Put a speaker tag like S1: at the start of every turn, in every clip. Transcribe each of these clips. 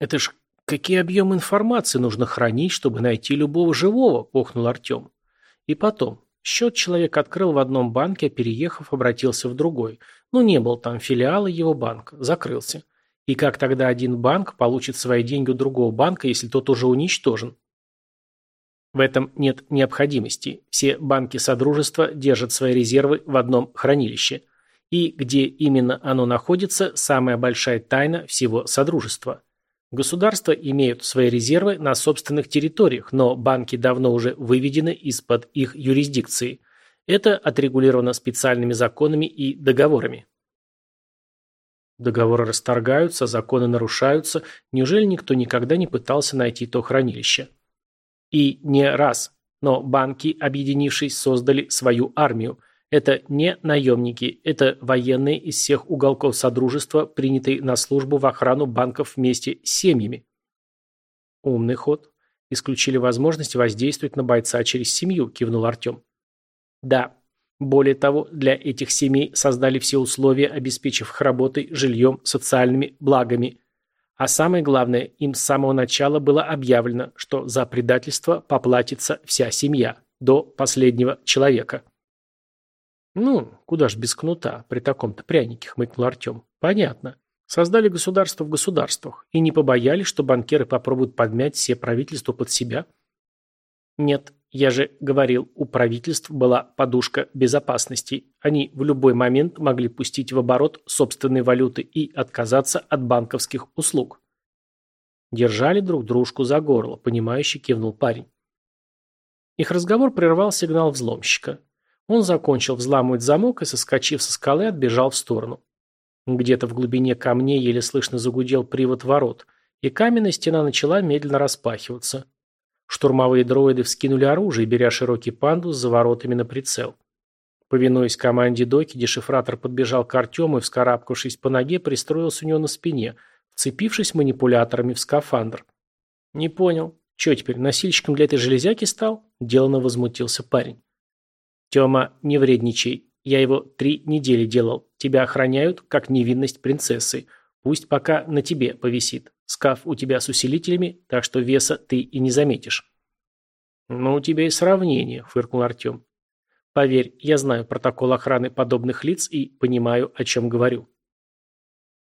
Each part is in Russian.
S1: Это ж какие объемы информации нужно хранить, чтобы найти любого живого, похнул Артем. И потом, счет человек открыл в одном банке, а переехав, обратился в другой. Ну, не был там филиала его банка, закрылся. И как тогда один банк получит свои деньги у другого банка, если тот уже уничтожен? В этом нет необходимости. Все банки Содружества держат свои резервы в одном хранилище. И где именно оно находится – самая большая тайна всего Содружества. Государства имеют свои резервы на собственных территориях, но банки давно уже выведены из-под их юрисдикции. Это отрегулировано специальными законами и договорами. Договоры расторгаются, законы нарушаются. Неужели никто никогда не пытался найти то хранилище? И не раз. Но банки, объединившись, создали свою армию. Это не наемники, это военные из всех уголков Содружества, принятые на службу в охрану банков вместе с семьями. Умный ход. Исключили возможность воздействовать на бойца через семью, кивнул Артем. Да. Более того, для этих семей создали все условия, обеспечив их работой, жильем, социальными благами. А самое главное, им с самого начала было объявлено, что за предательство поплатится вся семья, до последнего человека. «Ну, куда ж без кнута, при таком-то прянике», — хмыкнул Артем. «Понятно. Создали государство в государствах и не побоялись, что банкиры попробуют подмять все правительства под себя?» «Нет, я же говорил, у правительств была подушка безопасности. Они в любой момент могли пустить в оборот собственные валюты и отказаться от банковских услуг. Держали друг дружку за горло, понимающий кивнул парень. Их разговор прервал сигнал взломщика. Он закончил взламывать замок и, соскочив со скалы, отбежал в сторону. Где-то в глубине камней еле слышно загудел привод ворот, и каменная стена начала медленно распахиваться. Штурмовые дроиды вскинули оружие, беря широкий пандус за воротами на прицел. Повинуясь команде Доки, дешифратор подбежал к Артему и, вскарабкавшись по ноге, пристроился у него на спине, вцепившись манипуляторами в скафандр. «Не понял. Че теперь, носильщиком для этой железяки стал?» – деланно возмутился парень. «Тема, не вредничай. Я его три недели делал. Тебя охраняют, как невинность принцессы. Пусть пока на тебе повисит. Скаф у тебя с усилителями, так что веса ты и не заметишь. Ну, у тебя и сравнение, фыркнул Артем. Поверь, я знаю протокол охраны подобных лиц и понимаю, о чем говорю.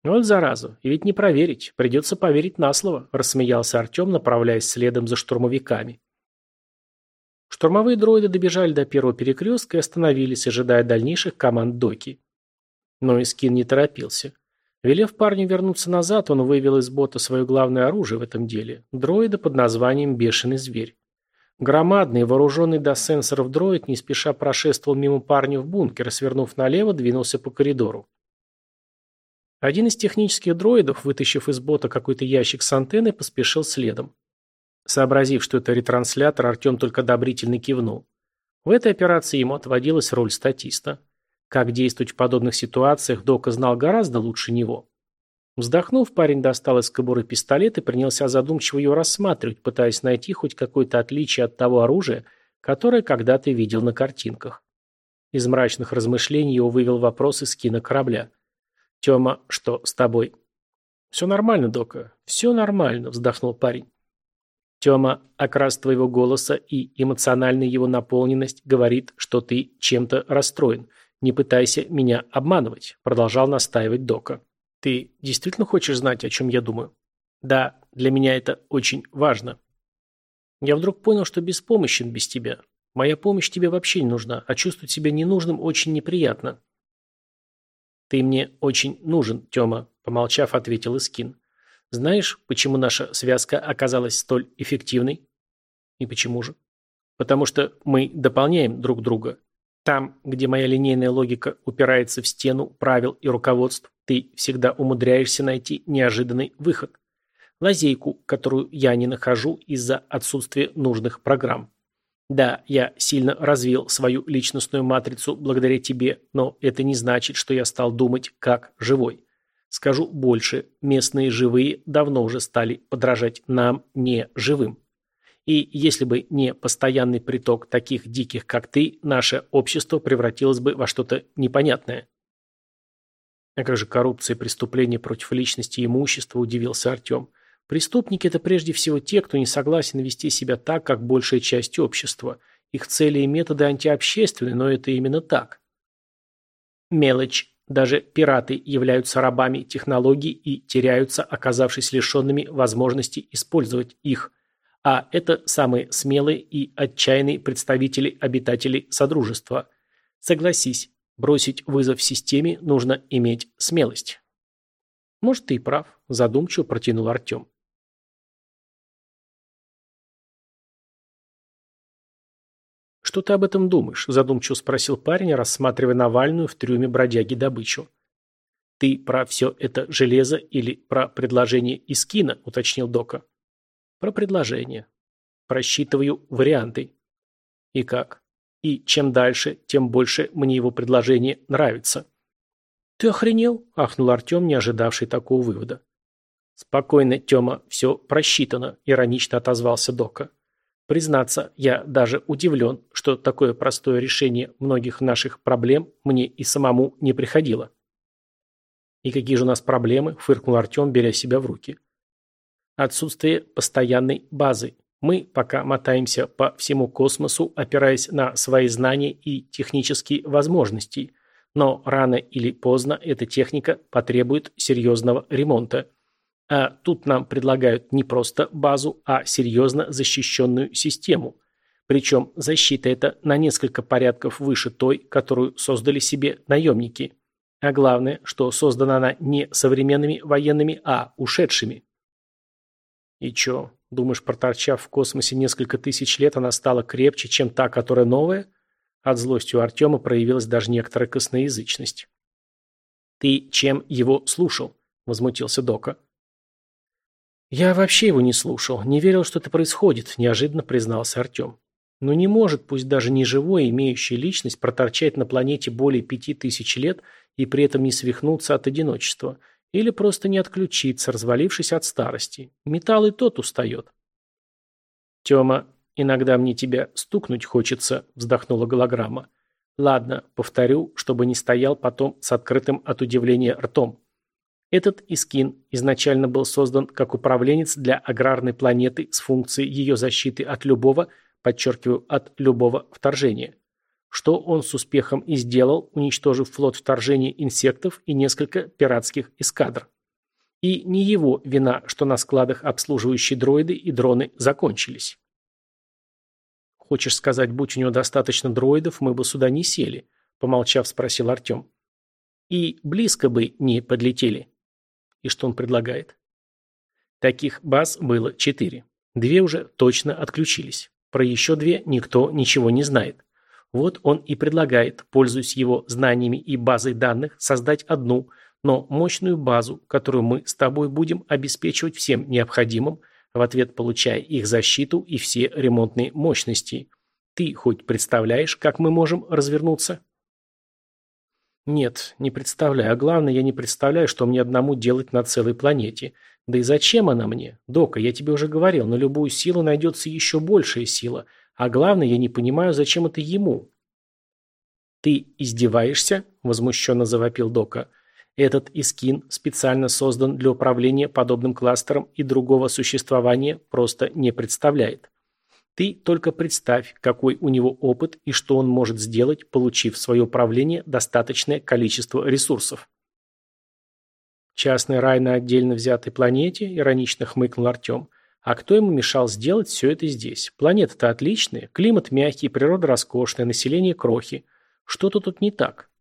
S1: Вот заразу, и ведь не проверить, придется поверить на слово, рассмеялся Артем, направляясь следом за штурмовиками. Штурмовые дроиды добежали до первого перекрестка и остановились, ожидая дальнейших команд Доки. Но Искин не торопился. Велев парню вернуться назад, он вывел из бота свое главное оружие в этом деле – дроида под названием «Бешеный зверь». Громадный, вооруженный до сенсоров дроид не спеша прошествовал мимо парня в бункер свернув налево, двинулся по коридору. Один из технических дроидов, вытащив из бота какой-то ящик с антенной, поспешил следом. Сообразив, что это ретранслятор, Артем только одобрительно кивнул. В этой операции ему отводилась роль статиста. Как действовать в подобных ситуациях, Дока знал гораздо лучше него. Вздохнув, парень достал из кобуры пистолет и принялся задумчиво его рассматривать, пытаясь найти хоть какое-то отличие от того оружия, которое когда-то видел на картинках. Из мрачных размышлений его вывел вопрос из кино корабля. «Тема, что с тобой?» «Все нормально, Дока, все нормально», — вздохнул парень. Тема, окрас твоего голоса и эмоциональная его наполненность говорит, что ты чем-то расстроен. «Не пытайся меня обманывать», – продолжал настаивать Дока. «Ты действительно хочешь знать, о чем я думаю?» «Да, для меня это очень важно». Я вдруг понял, что беспомощен без тебя. Моя помощь тебе вообще не нужна, а чувствовать себя ненужным очень неприятно. Ты мне очень нужен, Тёма, помолчав, ответил Искин. Знаешь, почему наша связка оказалась столь эффективной? И почему же? Потому что мы дополняем друг друга. Там, где моя линейная логика упирается в стену правил и руководств, ты всегда умудряешься найти неожиданный выход. Лазейку, которую я не нахожу из-за отсутствия нужных программ. Да, я сильно развил свою личностную матрицу благодаря тебе, но это не значит, что я стал думать как живой. Скажу больше, местные живые давно уже стали подражать нам не живым. И если бы не постоянный приток таких диких, как ты, наше общество превратилось бы во что-то непонятное. А как же коррупция и преступления против личности и имущества, удивился Артем. Преступники – это прежде всего те, кто не согласен вести себя так, как большая часть общества. Их цели и методы антиобщественны, но это именно так. Мелочь. Даже пираты являются рабами технологий и теряются, оказавшись лишенными возможности использовать их. А это самые смелые и отчаянные представители обитателей Содружества. Согласись, бросить вызов системе нужно иметь смелость. Может, ты и прав, задумчиво протянул Артем. «Что ты об этом думаешь?» – задумчиво спросил парень, рассматривая Навальную в трюме бродяги добычу. «Ты про все это железо или про предложение из кино?» – уточнил Дока. «Про предложение. Просчитываю варианты». «И как?» «И чем дальше, тем больше мне его предложение нравится». «Ты охренел?» – ахнул Артем, не ожидавший такого вывода. «Спокойно, Тема, все просчитано», – иронично отозвался Дока. Признаться, я даже удивлен, что такое простое решение многих наших проблем мне и самому не приходило. «И какие же у нас проблемы?» – фыркнул Артем, беря себя в руки. «Отсутствие постоянной базы. Мы пока мотаемся по всему космосу, опираясь на свои знания и технические возможности. Но рано или поздно эта техника потребует серьезного ремонта. А тут нам предлагают не просто базу, а серьезно защищенную систему. Причем защита эта на несколько порядков выше той, которую создали себе наемники. А главное, что создана она не современными военными, а ушедшими. И чё, думаешь, проторчав в космосе несколько тысяч лет, она стала крепче, чем та, которая новая? От злости у Артема проявилась даже некоторая косноязычность. «Ты чем его слушал?» – возмутился Дока. «Я вообще его не слушал, не верил, что это происходит», – неожиданно признался Артем. «Но не может, пусть даже не живой, имеющий личность, проторчать на планете более пяти тысяч лет и при этом не свихнуться от одиночества. Или просто не отключиться, развалившись от старости. Металл и тот устает». «Тема, иногда мне тебя стукнуть хочется», – вздохнула голограмма. «Ладно, повторю, чтобы не стоял потом с открытым от удивления ртом». Этот Искин изначально был создан как управленец для аграрной планеты с функцией ее защиты от любого, подчеркиваю, от любого вторжения. Что он с успехом и сделал, уничтожив флот вторжения инсектов и несколько пиратских эскадр. И не его вина, что на складах обслуживающие дроиды и дроны закончились. «Хочешь сказать, будь у него достаточно дроидов, мы бы сюда не сели?» Помолчав, спросил Артем. «И близко бы не подлетели». И что он предлагает? Таких баз было четыре. Две уже точно отключились. Про еще две никто ничего не знает. Вот он и предлагает, пользуясь его знаниями и базой данных, создать одну, но мощную базу, которую мы с тобой будем обеспечивать всем необходимым, в ответ получая их защиту и все ремонтные мощности. Ты хоть представляешь, как мы можем развернуться? Нет, не представляю. А главное, я не представляю, что мне одному делать на целой планете. Да и зачем она мне? Дока, я тебе уже говорил, на любую силу найдется еще большая сила. А главное, я не понимаю, зачем это ему. Ты издеваешься? Возмущенно завопил Дока. Этот Искин специально создан для управления подобным кластером и другого существования просто не представляет. Ты только представь, какой у него опыт и что он может сделать, получив в свое управление достаточное количество ресурсов. Частный рай на отдельно взятой планете, иронично хмыкнул Артем. А кто ему мешал сделать все это здесь? Планета-то отличная, климат мягкий, природа роскошная, население крохи. Что-то тут не так.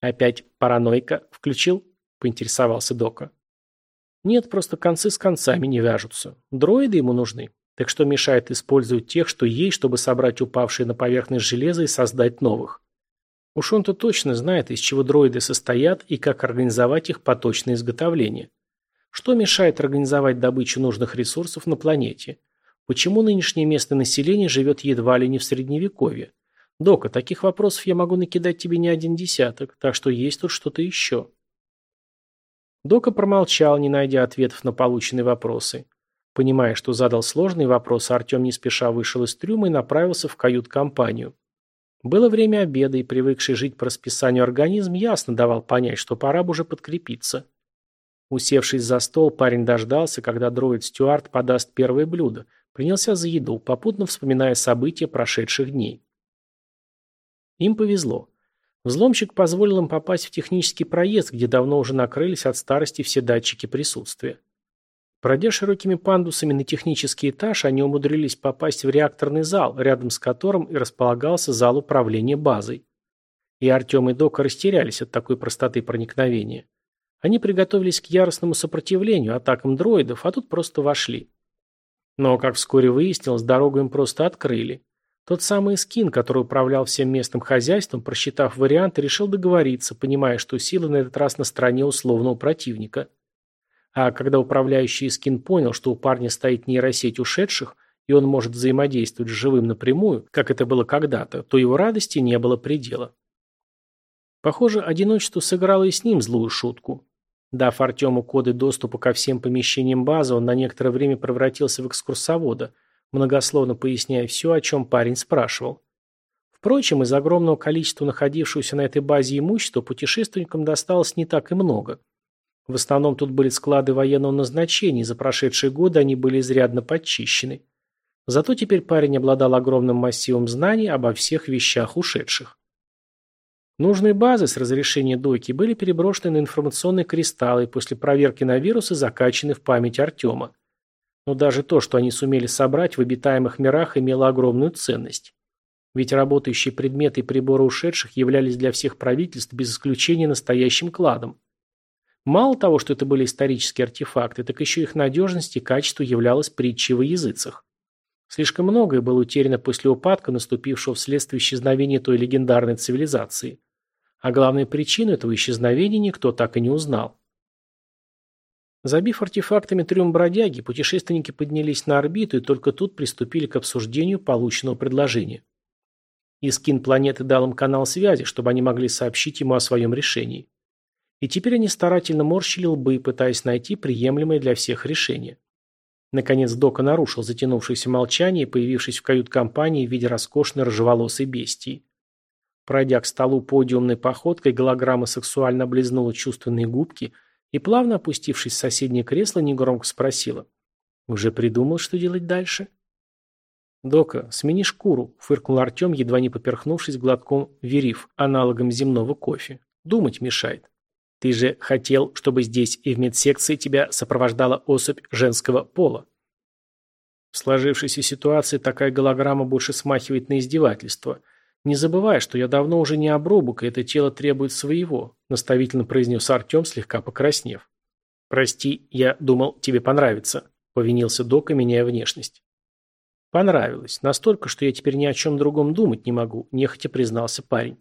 S1: Опять паранойка включил? Поинтересовался Дока. Нет, просто концы с концами не вяжутся. Дроиды ему нужны. Так что мешает использовать тех, что есть, чтобы собрать упавшие на поверхность железа и создать новых? Уж он-то точно знает, из чего дроиды состоят и как организовать их поточное изготовление. Что мешает организовать добычу нужных ресурсов на планете? Почему нынешнее местное население живет едва ли не в средневековье? Дока, таких вопросов я могу накидать тебе не один десяток, так что есть тут что-то еще. Дока промолчал, не найдя ответов на полученные вопросы. Понимая, что задал сложный вопрос, Артем не спеша вышел из трюма и направился в кают-компанию. Было время обеда, и привыкший жить по расписанию организм ясно давал понять, что пора бы уже подкрепиться. Усевшись за стол, парень дождался, когда дроид-стюард подаст первое блюдо, принялся за еду, попутно вспоминая события прошедших дней. Им повезло. Взломщик позволил им попасть в технический проезд, где давно уже накрылись от старости все датчики присутствия. Пройдя широкими пандусами на технический этаж, они умудрились попасть в реакторный зал, рядом с которым и располагался зал управления базой. И Артем и Дока растерялись от такой простоты проникновения. Они приготовились к яростному сопротивлению, атакам дроидов, а тут просто вошли. Но, как вскоре выяснилось, дорогу им просто открыли. Тот самый скин, который управлял всем местным хозяйством, просчитав варианты, решил договориться, понимая, что силы на этот раз на стороне условного противника – а когда управляющий скин понял, что у парня стоит нейросеть ушедших, и он может взаимодействовать с живым напрямую, как это было когда-то, то его радости не было предела. Похоже, одиночество сыграло и с ним злую шутку. Дав Артему коды доступа ко всем помещениям базы, он на некоторое время превратился в экскурсовода, многословно поясняя все, о чем парень спрашивал. Впрочем, из огромного количества находившегося на этой базе имущества путешественникам досталось не так и много – в основном тут были склады военного назначения, за прошедшие годы они были изрядно подчищены. Зато теперь парень обладал огромным массивом знаний обо всех вещах ушедших. Нужные базы с разрешения дойки были переброшены на информационные кристаллы и после проверки на вирусы закачаны в память Артема. Но даже то, что они сумели собрать в обитаемых мирах, имело огромную ценность. Ведь работающие предметы и приборы ушедших являлись для всех правительств без исключения настоящим кладом. Мало того, что это были исторические артефакты, так еще их надежность и качество являлось притчей во языцах. Слишком многое было утеряно после упадка, наступившего вследствие исчезновения той легендарной цивилизации. А главную причину этого исчезновения никто так и не узнал. Забив артефактами трюм бродяги, путешественники поднялись на орбиту и только тут приступили к обсуждению полученного предложения. Искин планеты дал им канал связи, чтобы они могли сообщить ему о своем решении. И теперь они старательно морщили лбы, пытаясь найти приемлемое для всех решение. Наконец Дока нарушил затянувшееся молчание, появившись в кают-компании в виде роскошной рыжеволосой бестии. Пройдя к столу подиумной походкой, голограмма сексуально облизнула чувственные губки и, плавно опустившись в соседнее кресло, негромко спросила. «Уже придумал, что делать дальше?» «Дока, смени шкуру», — фыркнул Артем, едва не поперхнувшись глотком вериф, аналогом земного кофе. «Думать мешает». Ты же хотел, чтобы здесь и в медсекции тебя сопровождала особь женского пола. В сложившейся ситуации такая голограмма больше смахивает на издевательство. Не забывай, что я давно уже не обрубок, и это тело требует своего, наставительно произнес Артем, слегка покраснев. Прости, я думал, тебе понравится, повинился Дока, меняя внешность. Понравилось. Настолько, что я теперь ни о чем другом думать не могу, нехотя признался парень.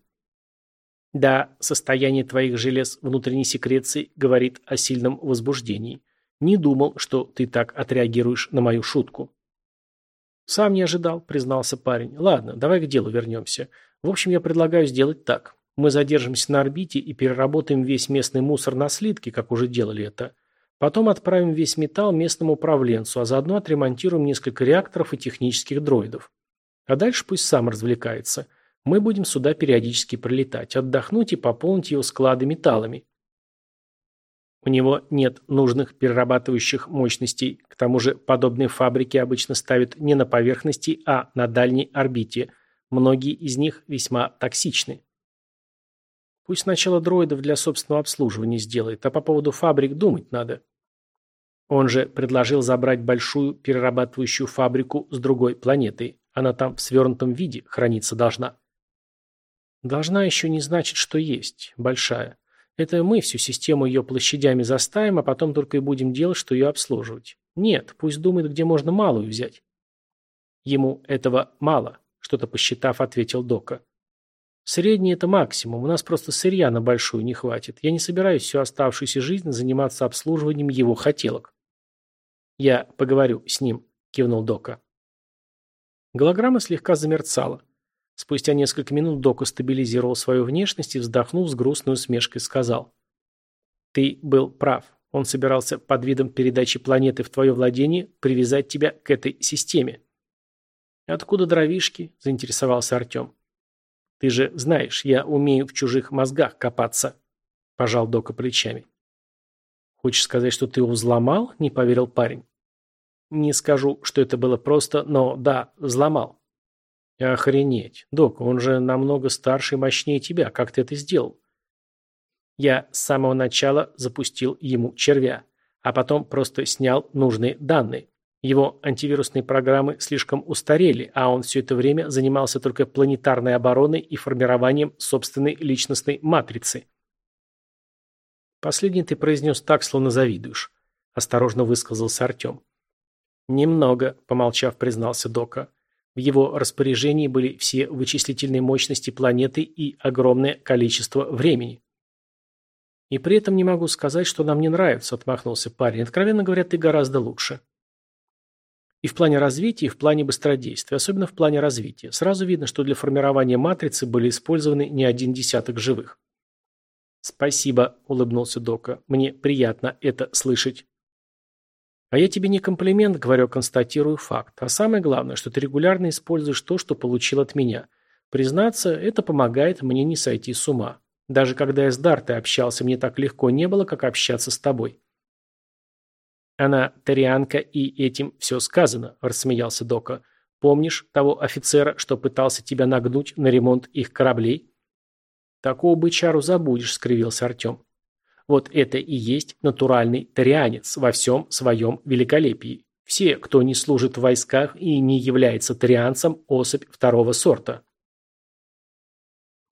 S1: Да, состояние твоих желез внутренней секреции говорит о сильном возбуждении. Не думал, что ты так отреагируешь на мою шутку. Сам не ожидал, признался парень. Ладно, давай к делу вернемся. В общем, я предлагаю сделать так. Мы задержимся на орбите и переработаем весь местный мусор на слитки, как уже делали это. Потом отправим весь металл местному управленцу, а заодно отремонтируем несколько реакторов и технических дроидов. А дальше пусть сам развлекается. Мы будем сюда периодически прилетать, отдохнуть и пополнить его склады металлами. У него нет нужных перерабатывающих мощностей. К тому же подобные фабрики обычно ставят не на поверхности, а на дальней орбите. Многие из них весьма токсичны. Пусть сначала дроидов для собственного обслуживания сделает, а по поводу фабрик думать надо. Он же предложил забрать большую перерабатывающую фабрику с другой планеты. Она там в свернутом виде храниться должна. Должна еще не значит, что есть. Большая. Это мы всю систему ее площадями заставим, а потом только и будем делать, что ее обслуживать. Нет, пусть думает, где можно малую взять. Ему этого мало, что-то посчитав, ответил Дока. Средний – это максимум, у нас просто сырья на большую не хватит. Я не собираюсь всю оставшуюся жизнь заниматься обслуживанием его хотелок. Я поговорю с ним, кивнул Дока. Голограмма слегка замерцала. Спустя несколько минут Дока стабилизировал свою внешность и, вздохнув с грустной усмешкой, сказал. «Ты был прав. Он собирался под видом передачи планеты в твое владение привязать тебя к этой системе». «Откуда дровишки?» – заинтересовался Артем. «Ты же знаешь, я умею в чужих мозгах копаться», – пожал Дока плечами. «Хочешь сказать, что ты его взломал?» – не поверил парень. «Не скажу, что это было просто, но да, взломал». «Охренеть. Док, он же намного старше и мощнее тебя. Как ты это сделал?» Я с самого начала запустил ему червя, а потом просто снял нужные данные. Его антивирусные программы слишком устарели, а он все это время занимался только планетарной обороной и формированием собственной личностной матрицы. Последний ты произнес так, словно завидуешь. Осторожно высказался Артем. Немного, помолчав, признался Дока. В его распоряжении были все вычислительные мощности планеты и огромное количество времени. И при этом не могу сказать, что нам не нравится, отмахнулся парень. Откровенно говоря, ты гораздо лучше. И в плане развития, и в плане быстродействия, особенно в плане развития. Сразу видно, что для формирования матрицы были использованы не один десяток живых. «Спасибо», — улыбнулся Дока. «Мне приятно это слышать». «А я тебе не комплимент, говорю, а констатирую факт. А самое главное, что ты регулярно используешь то, что получил от меня. Признаться, это помогает мне не сойти с ума. Даже когда я с Дартой общался, мне так легко не было, как общаться с тобой». «Она тарианка, и этим все сказано», – рассмеялся Дока. «Помнишь того офицера, что пытался тебя нагнуть на ремонт их кораблей?» «Такого бычару забудешь», – скривился Артем. «Вот это и есть натуральный тарианец во всем своем великолепии. Все, кто не служит в войсках и не является тарианцем, особь второго сорта».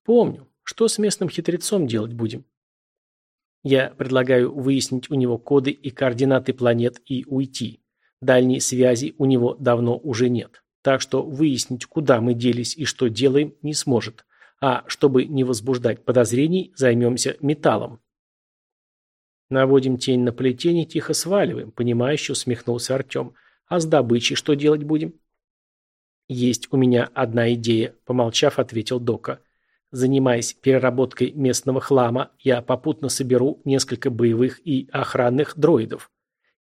S1: «Помню. Что с местным хитрецом делать будем?» Я предлагаю выяснить у него коды и координаты планет и уйти. Дальней связи у него давно уже нет. Так что выяснить, куда мы делись и что делаем, не сможет. А чтобы не возбуждать подозрений, займемся металлом. Наводим тень на плетение, тихо сваливаем, понимающе усмехнулся Артем. А с добычей что делать будем? Есть у меня одна идея, помолчав, ответил Дока. Занимаясь переработкой местного хлама, я попутно соберу несколько боевых и охранных дроидов.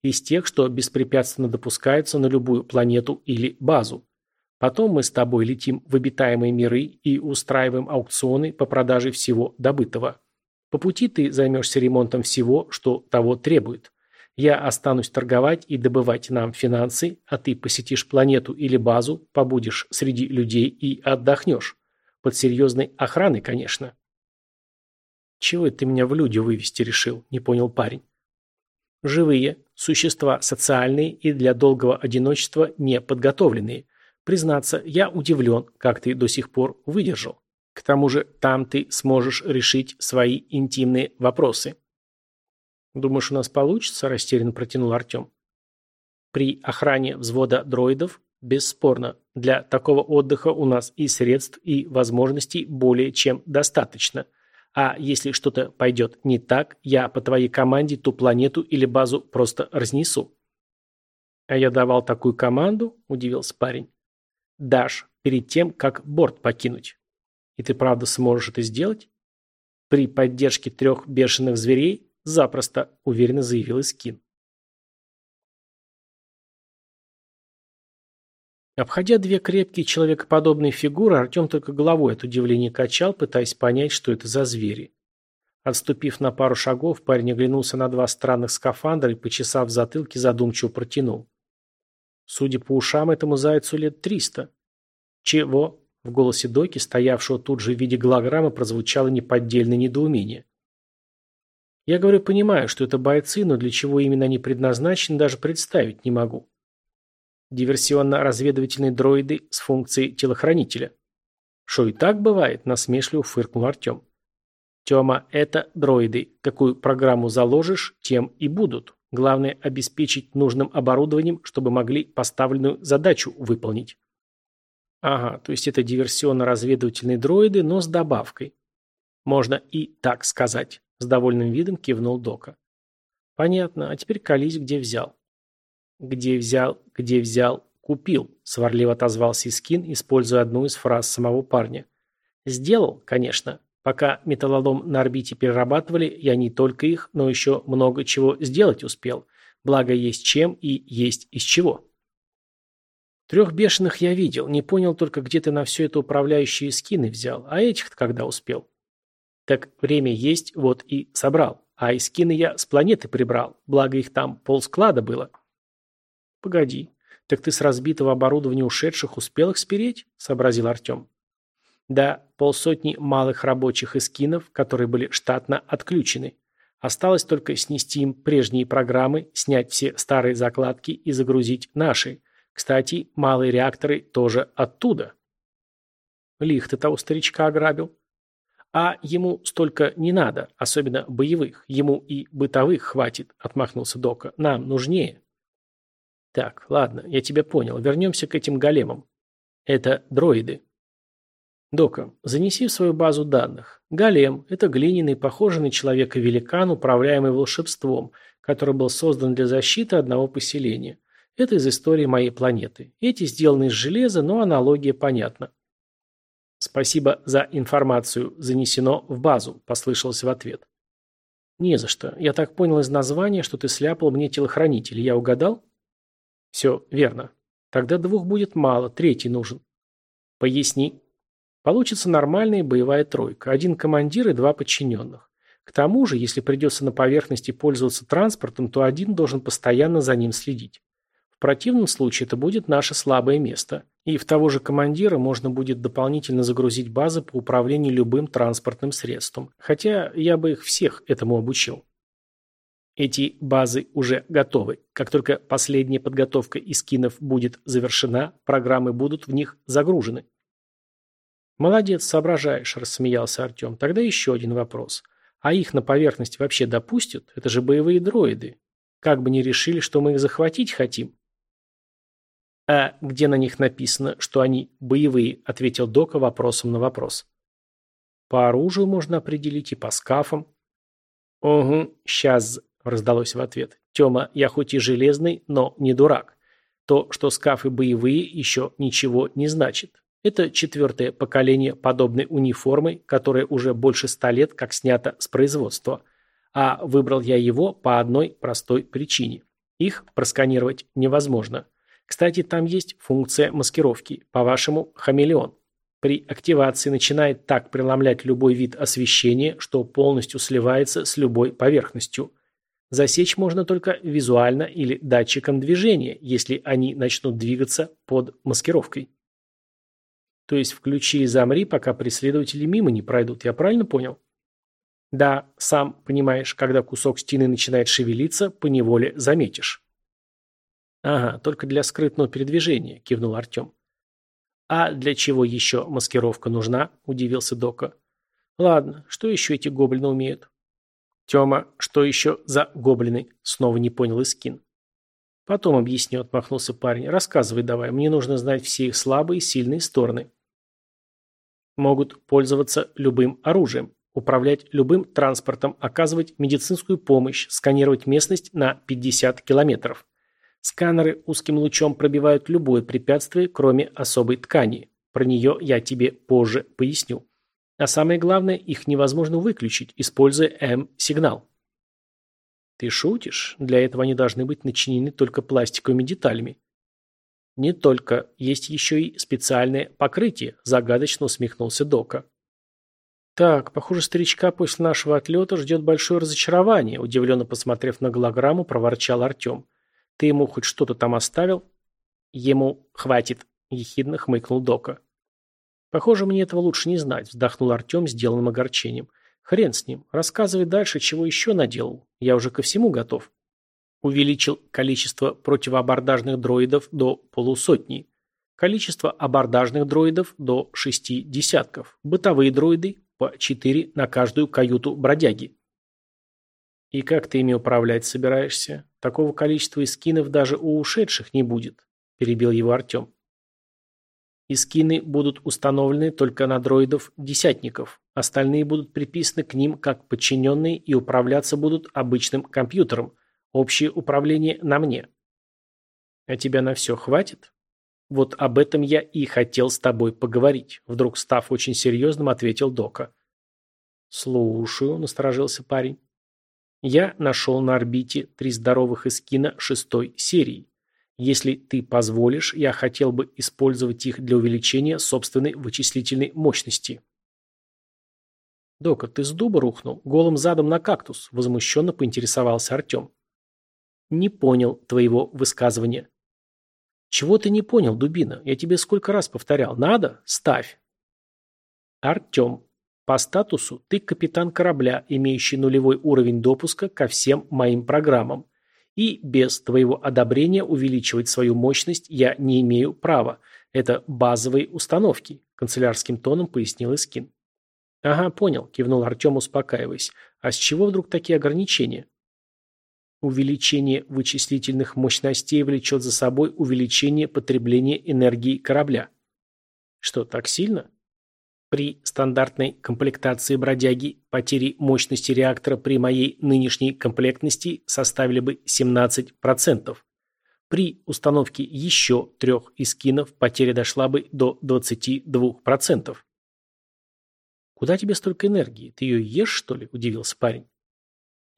S1: Из тех, что беспрепятственно допускаются на любую планету или базу. Потом мы с тобой летим в обитаемые миры и устраиваем аукционы по продаже всего добытого. По пути ты займешься ремонтом всего, что того требует. Я останусь торговать и добывать нам финансы, а ты посетишь планету или базу, побудешь среди людей и отдохнешь. Под серьезной охраной, конечно. Чего ты меня в люди вывести решил? Не понял парень. Живые, существа социальные и для долгого одиночества не подготовленные. Признаться, я удивлен, как ты до сих пор выдержал. К тому же там ты сможешь решить свои интимные вопросы. Думаешь, у нас получится? Растерянно протянул Артем. При охране взвода дроидов Бесспорно, для такого отдыха у нас и средств, и возможностей более чем достаточно. А если что-то пойдет не так, я по твоей команде ту планету или базу просто разнесу. А я давал такую команду, удивился парень. Дашь, перед тем, как борт покинуть. И ты правда сможешь это сделать? При поддержке трех бешеных зверей запросто, уверенно заявил Искин. Обходя две крепкие человекоподобные фигуры, Артем только головой от удивления качал, пытаясь понять, что это за звери. Отступив на пару шагов, парень оглянулся на два странных скафандра и, почесав в затылке, задумчиво протянул. Судя по ушам, этому зайцу лет триста. Чего? В голосе Доки, стоявшего тут же в виде голограммы, прозвучало неподдельное недоумение. Я говорю, понимаю, что это бойцы, но для чего именно они предназначены, даже представить не могу. Диверсионно-разведывательные дроиды с функцией телохранителя. Что и так бывает, насмешливо фыркнул Артем. Тема, это дроиды. Какую программу заложишь, тем и будут. Главное обеспечить нужным оборудованием, чтобы могли поставленную задачу выполнить. Ага, то есть это диверсионно-разведывательные дроиды, но с добавкой. Можно и так сказать, с довольным видом кивнул Дока. Понятно, а теперь колись где взял. «Где взял, где взял, купил», – сварливо отозвался Искин, используя одну из фраз самого парня. «Сделал, конечно. Пока металлолом на орбите перерабатывали, я не только их, но еще много чего сделать успел. Благо есть чем и есть из чего». «Трех бешеных я видел, не понял только, где ты на все это управляющие скины взял, а этих-то когда успел?» «Так время есть, вот и собрал», А эскины я с планеты прибрал, благо их там полсклада было. Погоди, так ты с разбитого оборудования ушедших успел их спереть? Сообразил Артем. Да, полсотни малых рабочих эскинов, которые были штатно отключены. Осталось только снести им прежние программы, снять все старые закладки и загрузить наши. Кстати, малые реакторы тоже оттуда. Лих ты того старичка ограбил. А ему столько не надо, особенно боевых. Ему и бытовых хватит, отмахнулся Дока. Нам нужнее. Так, ладно, я тебя понял. Вернемся к этим големам. Это дроиды. Дока, занеси в свою базу данных. Голем – это глиняный, похожий на человека великан, управляемый волшебством, который был создан для защиты одного поселения. Это из истории моей планеты. Эти сделаны из железа, но аналогия понятна. Спасибо за информацию. Занесено в базу, послышалось в ответ. Не за что. Я так понял из названия, что ты сляпал мне телохранитель. Я угадал? Все верно. Тогда двух будет мало, третий нужен. Поясни. Получится нормальная боевая тройка. Один командир и два подчиненных. К тому же, если придется на поверхности пользоваться транспортом, то один должен постоянно за ним следить. В противном случае это будет наше слабое место. И в того же командира можно будет дополнительно загрузить базы по управлению любым транспортным средством. Хотя я бы их всех этому обучил. Эти базы уже готовы. Как только последняя подготовка искинов будет завершена, программы будут в них загружены. «Молодец, соображаешь», – рассмеялся Артем. «Тогда еще один вопрос. А их на поверхность вообще допустят? Это же боевые дроиды. Как бы ни решили, что мы их захватить хотим?» «А где на них написано, что они боевые?» – ответил Дока вопросом на вопрос. «По оружию можно определить и по скафам». «Угу, сейчас», – раздалось в ответ. «Тема, я хоть и железный, но не дурак. То, что скафы боевые, еще ничего не значит. Это четвертое поколение подобной униформы, которая уже больше ста лет как снята с производства. А выбрал я его по одной простой причине. Их просканировать невозможно. Кстати, там есть функция маскировки, по-вашему, хамелеон. При активации начинает так преломлять любой вид освещения, что полностью сливается с любой поверхностью. Засечь можно только визуально или датчиком движения, если они начнут двигаться под маскировкой. То есть включи и замри, пока преследователи мимо не пройдут. Я правильно понял? Да, сам понимаешь, когда кусок стены начинает шевелиться, поневоле заметишь. Ага, только для скрытного передвижения, кивнул Артем. А для чего еще маскировка нужна? Удивился Дока. Ладно, что еще эти гоблины умеют? Тема, что еще за гоблины? Снова не понял Искин. Потом объясню, отмахнулся парень. Рассказывай давай, мне нужно знать все их слабые и сильные стороны могут пользоваться любым оружием, управлять любым транспортом, оказывать медицинскую помощь, сканировать местность на 50 километров. Сканеры узким лучом пробивают любое препятствие, кроме особой ткани. Про нее я тебе позже поясню. А самое главное, их невозможно выключить, используя М-сигнал. Ты шутишь? Для этого они должны быть начинены только пластиковыми деталями. «Не только. Есть еще и специальное покрытие», – загадочно усмехнулся Дока. «Так, похоже, старичка после нашего отлета ждет большое разочарование», – удивленно посмотрев на голограмму, проворчал Артем. «Ты ему хоть что-то там оставил?» «Ему хватит», – ехидно хмыкнул Дока. «Похоже, мне этого лучше не знать», – вздохнул Артем сделанным огорчением. «Хрен с ним. Рассказывай дальше, чего еще наделал. Я уже ко всему готов» увеличил количество противоабордажных дроидов до полусотни, количество абордажных дроидов до шести десятков, бытовые дроиды по четыре на каждую каюту бродяги. И как ты ими управлять собираешься? Такого количества эскинов даже у ушедших не будет, перебил его Артем. Искины будут установлены только на дроидов-десятников. Остальные будут приписаны к ним как подчиненные и управляться будут обычным компьютером, Общее управление на мне. А тебя на все хватит? Вот об этом я и хотел с тобой поговорить. Вдруг, став очень серьезным, ответил Дока. Слушаю, насторожился парень. Я нашел на орбите три здоровых эскина шестой серии. Если ты позволишь, я хотел бы использовать их для увеличения собственной вычислительной мощности. «Дока, ты с дуба рухнул? Голым задом на кактус?» – возмущенно поинтересовался Артем. «Не понял твоего высказывания». «Чего ты не понял, дубина? Я тебе сколько раз повторял. Надо? Ставь». «Артем, по статусу ты капитан корабля, имеющий нулевой уровень допуска ко всем моим программам. И без твоего одобрения увеличивать свою мощность я не имею права. Это базовые установки», – канцелярским тоном пояснил Искин. «Ага, понял», – кивнул Артем, успокаиваясь. «А с чего вдруг такие ограничения?» Увеличение вычислительных мощностей влечет за собой увеличение потребления энергии корабля. Что, так сильно? При стандартной комплектации бродяги потери мощности реактора при моей нынешней комплектности составили бы 17%. При установке еще трех эскинов потеря дошла бы до 22%. «Куда тебе столько энергии? Ты ее ешь, что ли?» – удивился парень.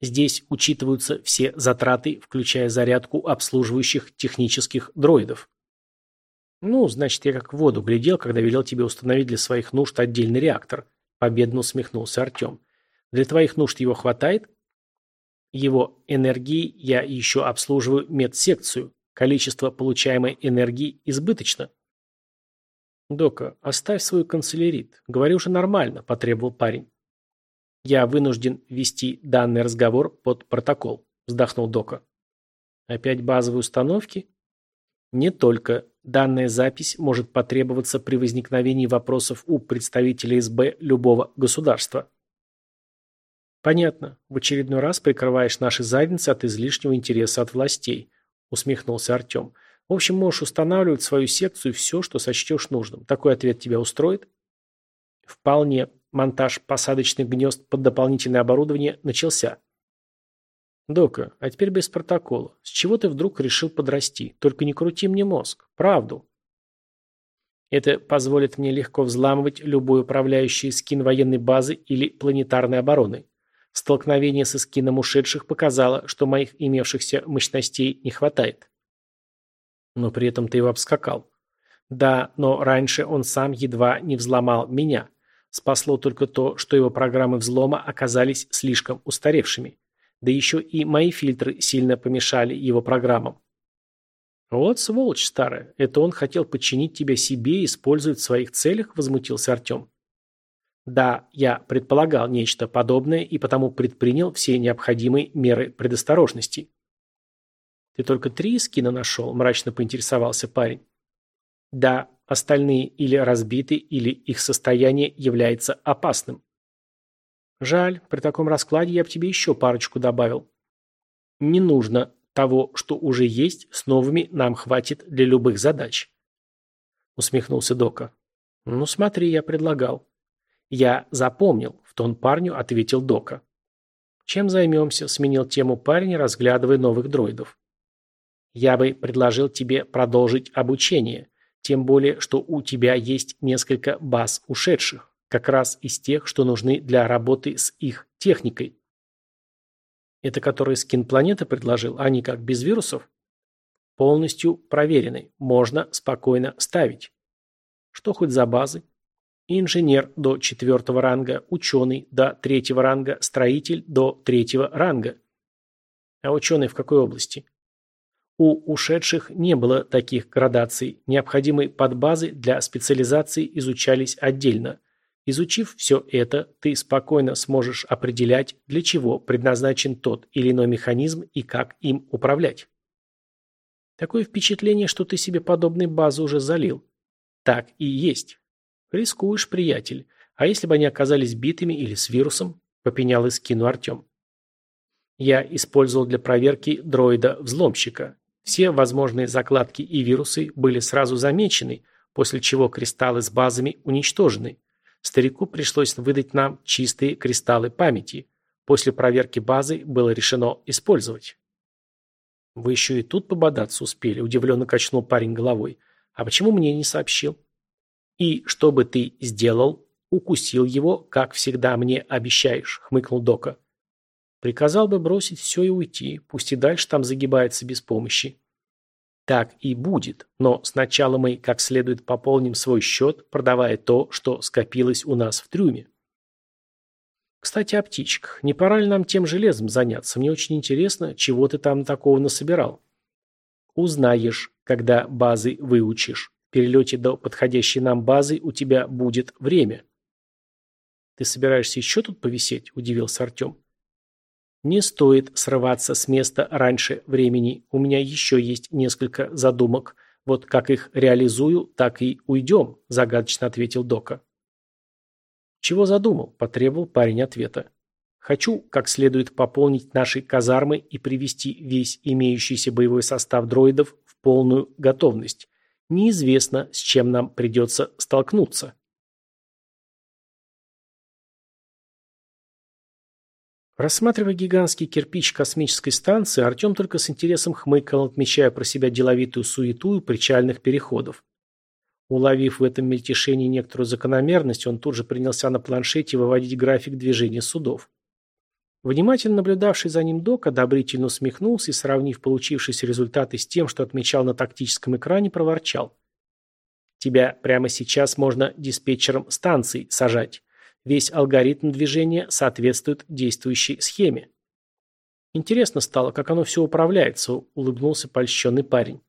S1: Здесь учитываются все затраты, включая зарядку обслуживающих технических дроидов. «Ну, значит, я как в воду глядел, когда велел тебе установить для своих нужд отдельный реактор», – победно усмехнулся Артем. «Для твоих нужд его хватает?» «Его энергии я еще обслуживаю медсекцию. Количество получаемой энергии избыточно». «Дока, оставь свой канцелярит. Говори уже нормально», – потребовал парень. «Я вынужден вести данный разговор под протокол», – вздохнул Дока. «Опять базовые установки?» «Не только. Данная запись может потребоваться при возникновении вопросов у представителей СБ любого государства». «Понятно. В очередной раз прикрываешь наши задницы от излишнего интереса от властей», – усмехнулся Артем. В общем, можешь устанавливать свою секцию все, что сочтешь нужным. Такой ответ тебя устроит? Вполне. Монтаж посадочных гнезд под дополнительное оборудование начался. Дока, а теперь без протокола. С чего ты вдруг решил подрасти? Только не крути мне мозг. Правду. Это позволит мне легко взламывать любой управляющий скин военной базы или планетарной обороны. Столкновение со скином ушедших показало, что моих имевшихся мощностей не хватает. Но при этом ты его обскакал. Да, но раньше он сам едва не взломал меня. Спасло только то, что его программы взлома оказались слишком устаревшими. Да еще и мои фильтры сильно помешали его программам. «Вот сволочь старая, это он хотел подчинить тебя себе и использовать в своих целях?» – возмутился Артем. «Да, я предполагал нечто подобное и потому предпринял все необходимые меры предосторожности». «Ты только три скина нашел?» – мрачно поинтересовался парень. «Да, остальные или разбиты, или их состояние является опасным». «Жаль, при таком раскладе я бы тебе еще парочку добавил». «Не нужно. Того, что уже есть, с новыми нам хватит для любых задач». Усмехнулся Дока. «Ну смотри, я предлагал». «Я запомнил», – в тон парню ответил Дока. «Чем займемся?» – сменил тему парень, разглядывая новых дроидов. Я бы предложил тебе продолжить обучение, тем более, что у тебя есть несколько баз ушедших, как раз из тех, что нужны для работы с их техникой. Это который скин планеты предложил, а не как без вирусов? Полностью проверенный, можно спокойно ставить. Что хоть за базы? Инженер до четвертого ранга, ученый до третьего ранга, строитель до третьего ранга. А ученый в какой области? У ушедших не было таких градаций. Необходимые подбазы для специализации изучались отдельно. Изучив все это, ты спокойно сможешь определять, для чего предназначен тот или иной механизм и как им управлять. Такое впечатление, что ты себе подобные базы уже залил. Так и есть. Рискуешь, приятель. А если бы они оказались битыми или с вирусом? Попенял и скину Артем. Я использовал для проверки дроида-взломщика. Все возможные закладки и вирусы были сразу замечены, после чего кристаллы с базами уничтожены. Старику пришлось выдать нам чистые кристаллы памяти. После проверки базы было решено использовать. «Вы еще и тут пободаться успели», – удивленно качнул парень головой. «А почему мне не сообщил?» «И что бы ты сделал? Укусил его, как всегда мне обещаешь», – хмыкнул Дока. Приказал бы бросить все и уйти, пусть и дальше там загибается без помощи. Так и будет, но сначала мы как следует пополним свой счет, продавая то, что скопилось у нас в трюме. Кстати, о птичках. Не пора ли нам тем железом заняться? Мне очень интересно, чего ты там такого насобирал. Узнаешь, когда базы выучишь. В перелете до подходящей нам базы у тебя будет время. Ты собираешься еще тут повисеть? Удивился Артем. Не стоит срываться с места раньше времени. У меня еще есть несколько задумок. Вот как их реализую, так и уйдем, загадочно ответил Дока. «Чего задумал?» – потребовал парень ответа. «Хочу как следует пополнить наши казармы и привести весь имеющийся боевой состав дроидов в полную готовность. Неизвестно, с чем нам придется столкнуться». Рассматривая гигантский кирпич космической станции, Артем только с интересом хмыкал, отмечая про себя деловитую суету и причальных переходов. Уловив в этом мельтешении некоторую закономерность, он тут же принялся на планшете выводить график движения судов. Внимательно наблюдавший за ним док одобрительно усмехнулся и, сравнив получившиеся результаты с тем, что отмечал на тактическом экране, проворчал. «Тебя прямо сейчас можно диспетчером станций сажать. Весь алгоритм движения соответствует действующей схеме». «Интересно стало, как оно все управляется», — улыбнулся польщенный парень.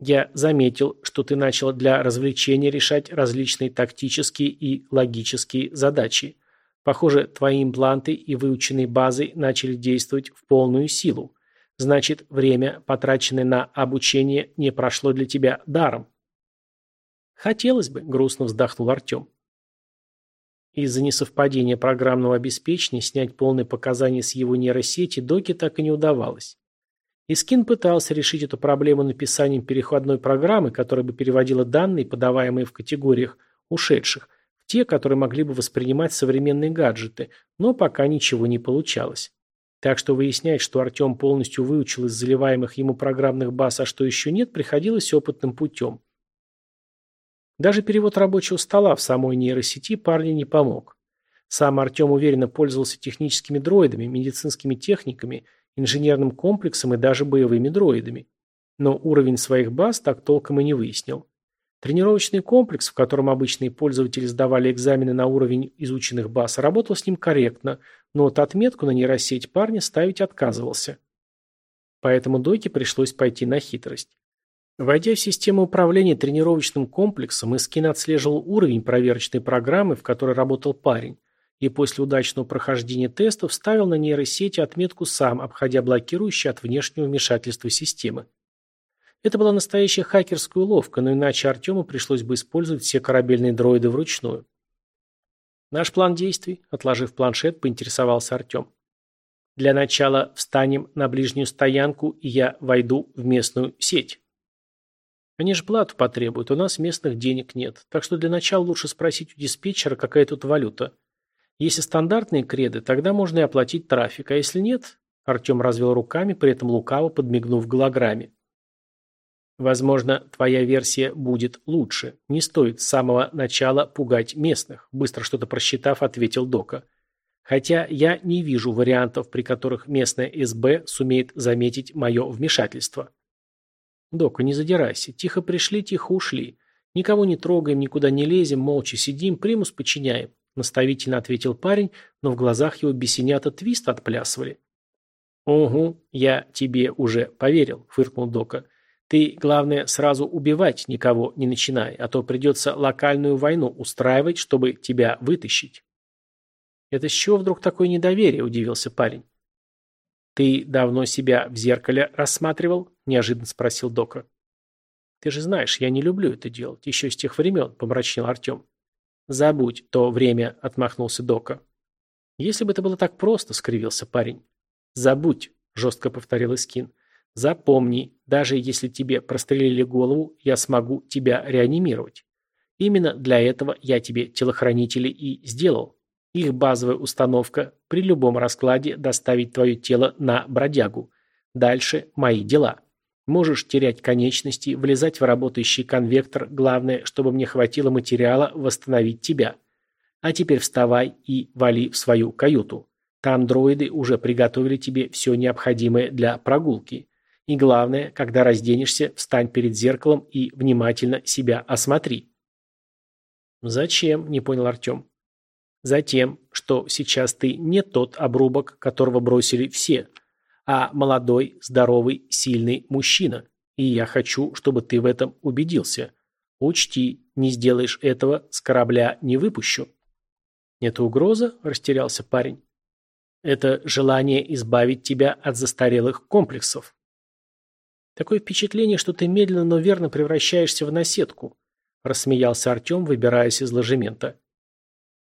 S1: Я заметил, что ты начал для развлечения решать различные тактические и логические задачи. Похоже, твои импланты и выученные базы начали действовать в полную силу. Значит, время, потраченное на обучение, не прошло для тебя даром. Хотелось бы, грустно вздохнул Артем. Из-за несовпадения программного обеспечения снять полные показания с его нейросети Доке так и не удавалось. Искин пытался решить эту проблему написанием переходной программы, которая бы переводила данные, подаваемые в категориях ушедших, в те, которые могли бы воспринимать современные гаджеты, но пока ничего не получалось. Так что выяснять, что Артем полностью выучил из заливаемых ему программных баз, а что еще нет, приходилось опытным путем. Даже перевод рабочего стола в самой нейросети парню не помог. Сам Артем уверенно пользовался техническими дроидами, медицинскими техниками – инженерным комплексом и даже боевыми дроидами. Но уровень своих баз так толком и не выяснил. Тренировочный комплекс, в котором обычные пользователи сдавали экзамены на уровень изученных баз, работал с ним корректно, но вот отметку на нейросеть парня ставить отказывался. Поэтому Дойке пришлось пойти на хитрость. Войдя в систему управления тренировочным комплексом, Искин отслеживал уровень проверочной программы, в которой работал парень, и после удачного прохождения тестов ставил на нейросети отметку сам, обходя блокирующие от внешнего вмешательства системы. Это была настоящая хакерская уловка, но иначе Артему пришлось бы использовать все корабельные дроиды вручную. «Наш план действий», – отложив планшет, поинтересовался Артем. «Для начала встанем на ближнюю стоянку, и я войду в местную сеть». «Они же плату потребуют, у нас местных денег нет, так что для начала лучше спросить у диспетчера, какая тут валюта. Если стандартные креды, тогда можно и оплатить трафик, а если нет, Артем развел руками, при этом лукаво подмигнув голограмме. Возможно, твоя версия будет лучше. Не стоит с самого начала пугать местных, быстро что-то просчитав, ответил Дока. Хотя я не вижу вариантов, при которых местная СБ сумеет заметить мое вмешательство. Дока, не задирайся. Тихо пришли, тихо ушли. Никого не трогаем, никуда не лезем, молча сидим, примус подчиняем наставительно ответил парень, но в глазах его бесенята твист отплясывали. «Угу, я тебе уже поверил», — фыркнул Дока. «Ты, главное, сразу убивать никого не начинай, а то придется локальную войну устраивать, чтобы тебя вытащить». «Это с чего вдруг такое недоверие?» – удивился парень. «Ты давно себя в зеркале рассматривал?» – неожиданно спросил Дока. «Ты же знаешь, я не люблю это делать, еще с тех времен», – помрачнел Артем. «Забудь то время», — отмахнулся Дока. «Если бы это было так просто», — скривился парень. «Забудь», — жестко повторил Искин. «Запомни, даже если тебе прострелили голову, я смогу тебя реанимировать. Именно для этого я тебе телохранители и сделал. Их базовая установка — при любом раскладе доставить твое тело на бродягу. Дальше мои дела». Можешь терять конечности, влезать в работающий конвектор, главное, чтобы мне хватило материала восстановить тебя. А теперь вставай и вали в свою каюту. Там дроиды уже приготовили тебе все необходимое для прогулки. И главное, когда разденешься, встань перед зеркалом и внимательно себя осмотри. «Зачем?» – не понял Артем. Затем, что сейчас ты не тот обрубок, которого бросили все, а молодой, здоровый, сильный мужчина. И я хочу, чтобы ты в этом убедился. Учти, не сделаешь этого, с корабля не выпущу. Это угроза? Растерялся парень. Это желание избавить тебя от застарелых комплексов. Такое впечатление, что ты медленно, но верно превращаешься в наседку, рассмеялся Артем, выбираясь из ложемента.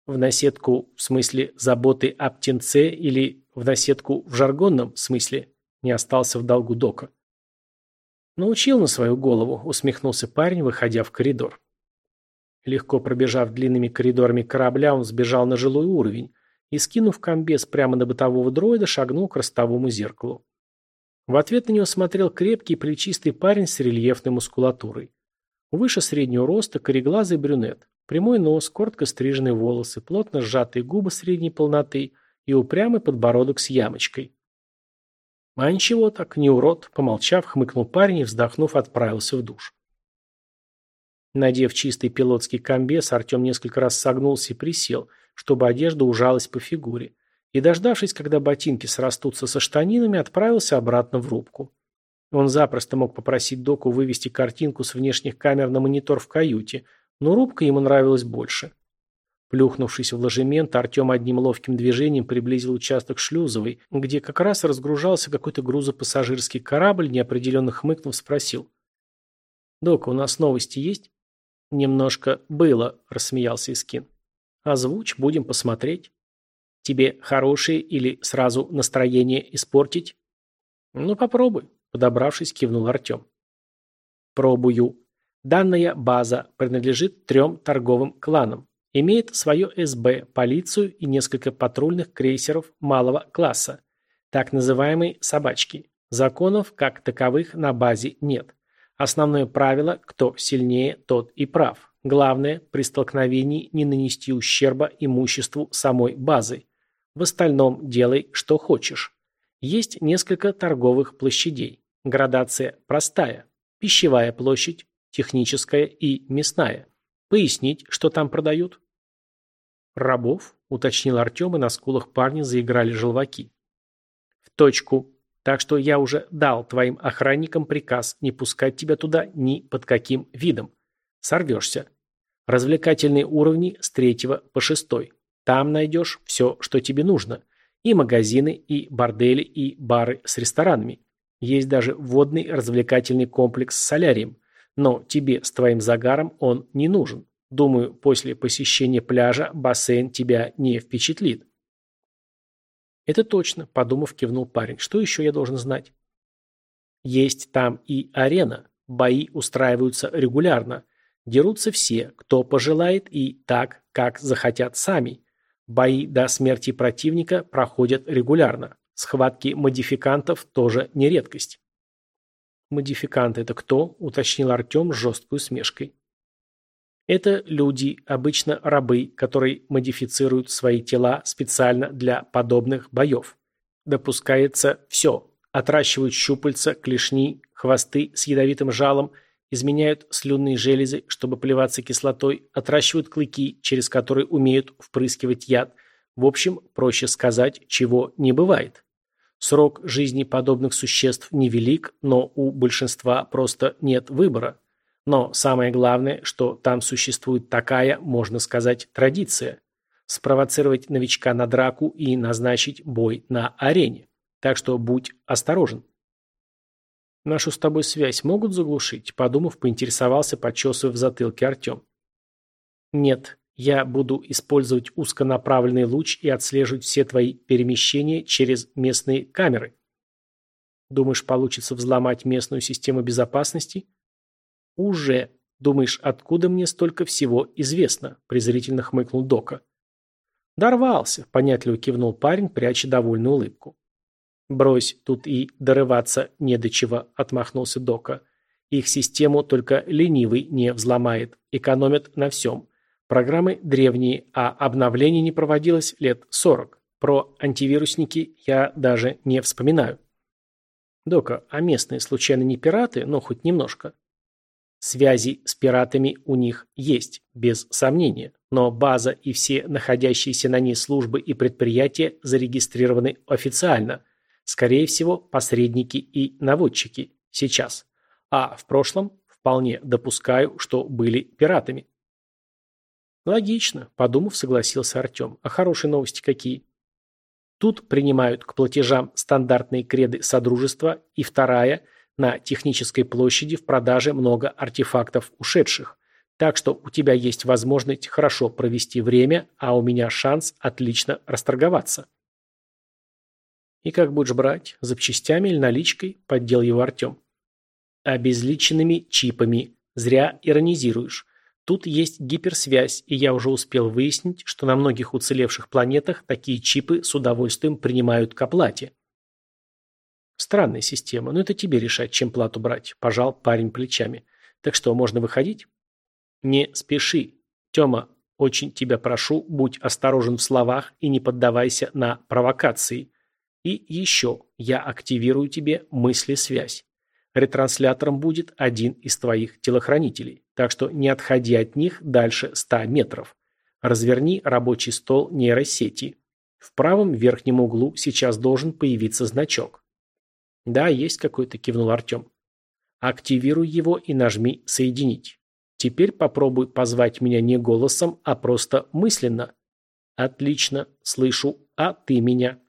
S1: В наседку в смысле заботы об птенце или в наседку в жаргонном смысле не остался в долгу Дока. Научил на свою голову, усмехнулся парень, выходя в коридор. Легко пробежав длинными коридорами корабля, он сбежал на жилой уровень и, скинув комбез прямо на бытового дроида, шагнул к ростовому зеркалу. В ответ на него смотрел крепкий плечистый парень с рельефной мускулатурой. Выше среднего роста, кореглазый брюнет. Прямой нос, коротко стриженные волосы, плотно сжатые губы средней полноты и упрямый подбородок с ямочкой. А ничего так, не урод, помолчав, хмыкнул парень и, вздохнув, отправился в душ. Надев чистый пилотский комбез, Артем несколько раз согнулся и присел, чтобы одежда ужалась по фигуре и, дождавшись, когда ботинки срастутся со штанинами, отправился обратно в рубку. Он запросто мог попросить доку вывести картинку с внешних камер на монитор в каюте, но рубка ему нравилась больше. Плюхнувшись в ложемент, Артем одним ловким движением приблизил участок шлюзовой, где как раз разгружался какой-то грузопассажирский корабль, неопределенно хмыкнув, спросил. «Дока, у нас новости есть?» «Немножко было», – рассмеялся Искин. «Озвучь, будем посмотреть». Тебе хорошее или сразу настроение испортить? Ну, попробуй, подобравшись, кивнул Артем. Пробую. Данная база принадлежит трем торговым кланам. Имеет свое СБ, полицию и несколько патрульных крейсеров малого класса. Так называемые «собачки». Законов, как таковых, на базе нет. Основное правило – кто сильнее, тот и прав. Главное – при столкновении не нанести ущерба имуществу самой базы. В остальном делай, что хочешь. Есть несколько торговых площадей. Градация простая. Пищевая площадь, техническая и мясная. Пояснить, что там продают? Рабов, уточнил Артем, и на скулах парня заиграли желваки. В точку. Так что я уже дал твоим охранникам приказ не пускать тебя туда ни под каким видом. Сорвешься. Развлекательные уровни с третьего по шестой. Там найдешь все, что тебе нужно. И магазины, и бордели, и бары с ресторанами. Есть даже водный развлекательный комплекс с солярием. Но тебе с твоим загаром он не нужен. Думаю, после посещения пляжа бассейн тебя не впечатлит. Это точно, подумав, кивнул парень. Что еще я должен знать? Есть там и арена. Бои устраиваются регулярно. Дерутся все, кто пожелает, и так, как захотят сами. Бои до смерти противника проходят регулярно. Схватки модификантов тоже не редкость. «Модификанты – это кто?» – уточнил Артем с жесткой усмешкой. Это люди, обычно рабы, которые модифицируют свои тела специально для подобных боев. Допускается все. Отращивают щупальца, клешни, хвосты с ядовитым жалом – изменяют слюнные железы, чтобы плеваться кислотой, отращивают клыки, через которые умеют впрыскивать яд. В общем, проще сказать, чего не бывает. Срок жизни подобных существ невелик, но у большинства просто нет выбора. Но самое главное, что там существует такая, можно сказать, традиция. Спровоцировать новичка на драку и назначить бой на арене. Так что будь осторожен. Нашу с тобой связь могут заглушить?» Подумав, поинтересовался, почесывая в затылке Артем. «Нет, я буду использовать узконаправленный луч и отслеживать все твои перемещения через местные камеры». «Думаешь, получится взломать местную систему безопасности?» «Уже. Думаешь, откуда мне столько всего известно?» презрительно хмыкнул Дока. «Дорвался», — понятливо кивнул парень, пряча довольную улыбку. «Брось, тут и дорываться не до чего», — отмахнулся Дока. «Их систему только ленивый не взломает. Экономят на всем. Программы древние, а обновлений не проводилось лет сорок. Про антивирусники я даже не вспоминаю». «Дока, а местные случайно не пираты, но хоть немножко?» «Связи с пиратами у них есть, без сомнения», Но база и все находящиеся на ней службы и предприятия зарегистрированы официально. Скорее всего, посредники и наводчики. Сейчас. А в прошлом вполне допускаю, что были пиратами. Логично, подумав, согласился Артем. А хорошие новости какие? Тут принимают к платежам стандартные креды Содружества и вторая – на технической площади в продаже много артефактов ушедших. Так что у тебя есть возможность хорошо провести время, а у меня шанс отлично расторговаться. И как будешь брать? Запчастями или наличкой? Поддел его Артем. Обезличенными чипами. Зря иронизируешь. Тут есть гиперсвязь, и я уже успел выяснить, что на многих уцелевших планетах такие чипы с удовольствием принимают к оплате. Странная система, но это тебе решать, чем плату брать, пожал парень плечами. Так что, можно выходить? Не спеши. Тёма, очень тебя прошу, будь осторожен в словах и не поддавайся на провокации. И еще, я активирую тебе мысли-связь. Ретранслятором будет один из твоих телохранителей, так что не отходи от них дальше 100 метров. Разверни рабочий стол нейросети. В правом верхнем углу сейчас должен появиться значок. «Да, есть какой-то», – кивнул Артем. «Активируй его и нажми «Соединить». Теперь попробуй позвать меня не голосом, а просто мысленно. Отлично, слышу, а ты меня.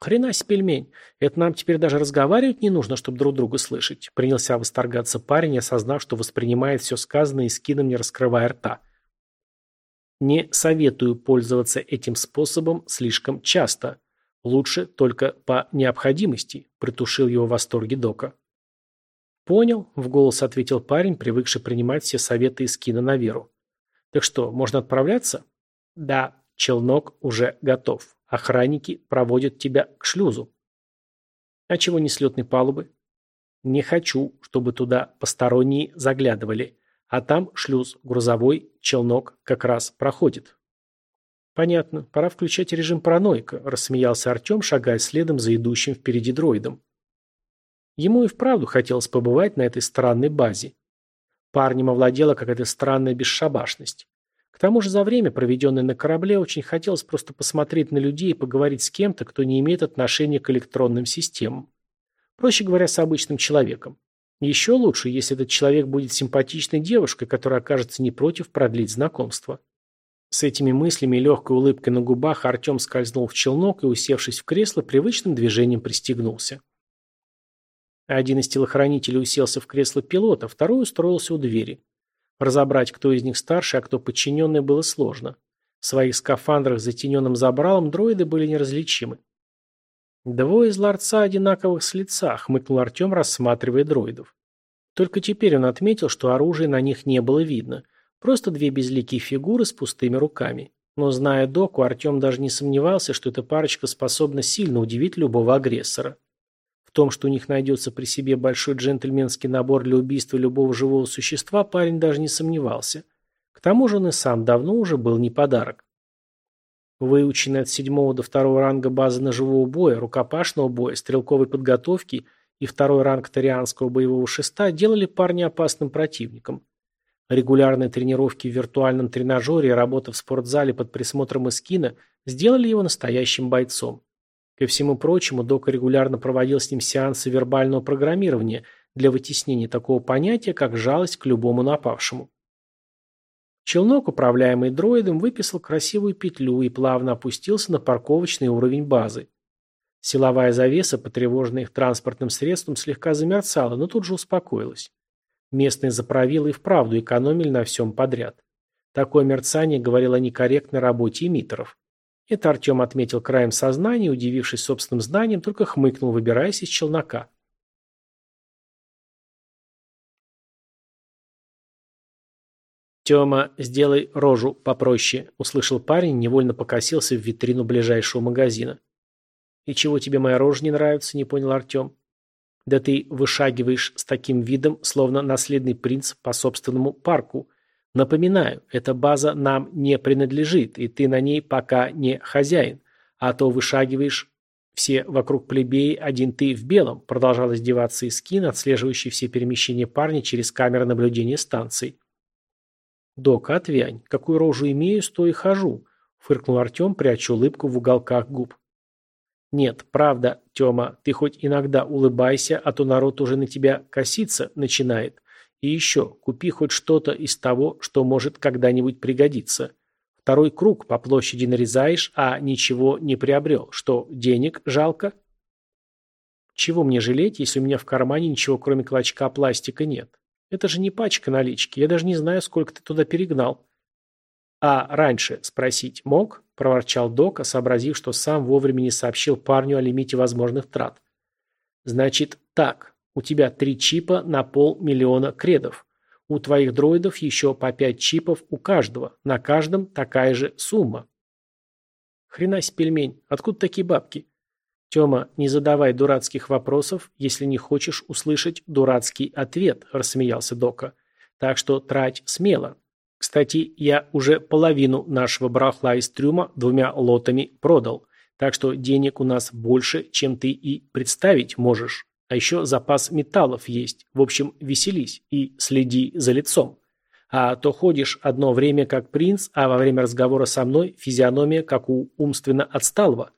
S1: Хрена себе пельмень. Это нам теперь даже разговаривать не нужно, чтобы друг друга слышать. Принялся восторгаться парень, осознав, что воспринимает все сказанное и скином не раскрывая рта. Не советую пользоваться этим способом слишком часто. Лучше только по необходимости, притушил его в восторге Дока. Понял, в голос ответил парень, привыкший принимать все советы из кино на веру. Так что, можно отправляться? Да, челнок уже готов. Охранники проводят тебя к шлюзу. А чего не с летной палубы? Не хочу, чтобы туда посторонние заглядывали. А там шлюз грузовой, челнок как раз проходит. «Понятно. Пора включать режим параноика», – рассмеялся Артем, шагая следом за идущим впереди дроидом. Ему и вправду хотелось побывать на этой странной базе. Парнем овладела какая-то странная бесшабашность. К тому же за время, проведенное на корабле, очень хотелось просто посмотреть на людей и поговорить с кем-то, кто не имеет отношения к электронным системам. Проще говоря, с обычным человеком. Еще лучше, если этот человек будет симпатичной девушкой, которая окажется не против продлить знакомство. С этими мыслями и легкой улыбкой на губах Артем скользнул в челнок и, усевшись в кресло, привычным движением пристегнулся. Один из телохранителей уселся в кресло пилота, второй устроился у двери. Разобрать, кто из них старше, а кто подчиненный, было сложно. В своих скафандрах с затененным забралом дроиды были неразличимы. «Двое из ларца одинаковых с лица», — хмыкнул Артем, рассматривая дроидов. Только теперь он отметил, что оружия на них не было видно. Просто две безликие фигуры с пустыми руками. Но зная доку, Артем даже не сомневался, что эта парочка способна сильно удивить любого агрессора. Том, что у них найдется при себе большой джентльменский набор для убийства любого живого существа, парень даже не сомневался. К тому же он и сам давно уже был не подарок. Выученные от седьмого до второго ранга базы ножевого боя, рукопашного боя, стрелковой подготовки и второй ранг тарианского боевого шеста делали парня опасным противником. Регулярные тренировки в виртуальном тренажере и работа в спортзале под присмотром Искина сделали его настоящим бойцом. Ко всему прочему, Док регулярно проводил с ним сеансы вербального программирования для вытеснения такого понятия, как жалость к любому напавшему. Челнок, управляемый дроидом, выписал красивую петлю и плавно опустился на парковочный уровень базы. Силовая завеса, потревоженная их транспортным средством, слегка замерцала, но тут же успокоилась. Местные заправилы и вправду экономили на всем подряд. Такое мерцание говорило о некорректной работе эмиттеров. Это Артем отметил краем сознания, удивившись собственным знанием, только хмыкнул, выбираясь из челнока. «Тема, сделай рожу попроще», — услышал парень, невольно покосился в витрину ближайшего магазина. «И чего тебе моя рожа не нравится?» — не понял Артем. Да ты вышагиваешь с таким видом, словно наследный принц по собственному парку. Напоминаю, эта база нам не принадлежит, и ты на ней пока не хозяин. А то вышагиваешь все вокруг плебеи, один ты в белом, продолжал издеваться Искин, отслеживающий все перемещения парня через камеры наблюдения станции. «Док, отвянь. Какую рожу имею, с той и хожу», — фыркнул Артем, пряча улыбку в уголках губ. «Нет, правда, Тёма, ты хоть иногда улыбайся, а то народ уже на тебя коситься начинает. И еще, купи хоть что-то из того, что может когда-нибудь пригодиться. Второй круг по площади нарезаешь, а ничего не приобрел. Что, денег жалко?» «Чего мне жалеть, если у меня в кармане ничего кроме клочка пластика нет? Это же не пачка налички, я даже не знаю, сколько ты туда перегнал». «А раньше спросить мог?» – проворчал Дока, сообразив, что сам вовремя не сообщил парню о лимите возможных трат. «Значит, так. У тебя три чипа на полмиллиона кредов. У твоих дроидов еще по пять чипов у каждого. На каждом такая же сумма». «Хренась, пельмень. Откуда такие бабки?» «Тема, не задавай дурацких вопросов, если не хочешь услышать дурацкий ответ», – рассмеялся Дока. «Так что трать смело. Кстати, я уже половину нашего барахла из трюма двумя лотами продал, так что денег у нас больше, чем ты и представить можешь. А еще запас металлов есть. В общем, веселись и следи за лицом. А то ходишь одно время как принц, а во время разговора со мной физиономия как у умственно отсталого.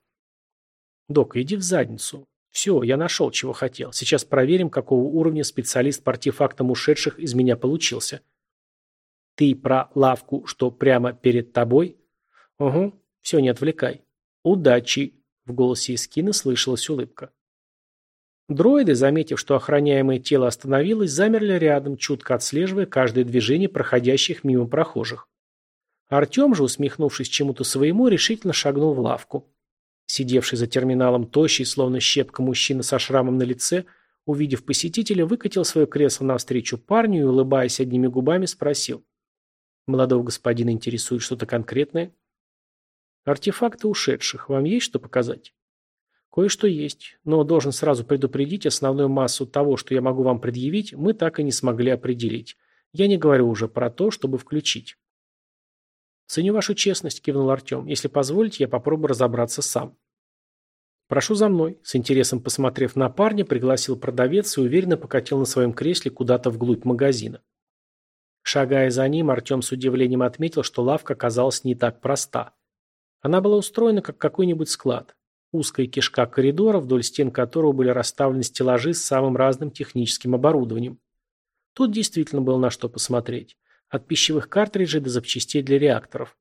S1: Док, иди в задницу. Все, я нашел, чего хотел. Сейчас проверим, какого уровня специалист по артефактам ушедших из меня получился. Ты про лавку, что прямо перед тобой? Угу, все, не отвлекай. Удачи. В голосе Искина слышалась улыбка. Дроиды, заметив, что охраняемое тело остановилось, замерли рядом, чутко отслеживая каждое движение проходящих мимо прохожих. Артем же, усмехнувшись чему-то своему, решительно шагнул в лавку. Сидевший за терминалом тощий, словно щепка мужчина со шрамом на лице, увидев посетителя, выкатил свое кресло навстречу парню и, улыбаясь одними губами, спросил. Молодого господина интересует что-то конкретное? Артефакты ушедших. Вам есть что показать? Кое-что есть, но должен сразу предупредить, основную массу того, что я могу вам предъявить, мы так и не смогли определить. Я не говорю уже про то, чтобы включить. «Ценю вашу честность», – кивнул Артем. «Если позволите, я попробую разобраться сам». «Прошу за мной», – с интересом посмотрев на парня, пригласил продавец и уверенно покатил на своем кресле куда-то вглубь магазина. Шагая за ним, Артем с удивлением отметил, что лавка оказалась не так проста. Она была устроена, как какой-нибудь склад. Узкая кишка коридора, вдоль стен которого были расставлены стеллажи с самым разным техническим оборудованием. Тут действительно было на что посмотреть. От пищевых картриджей до запчастей для реакторов.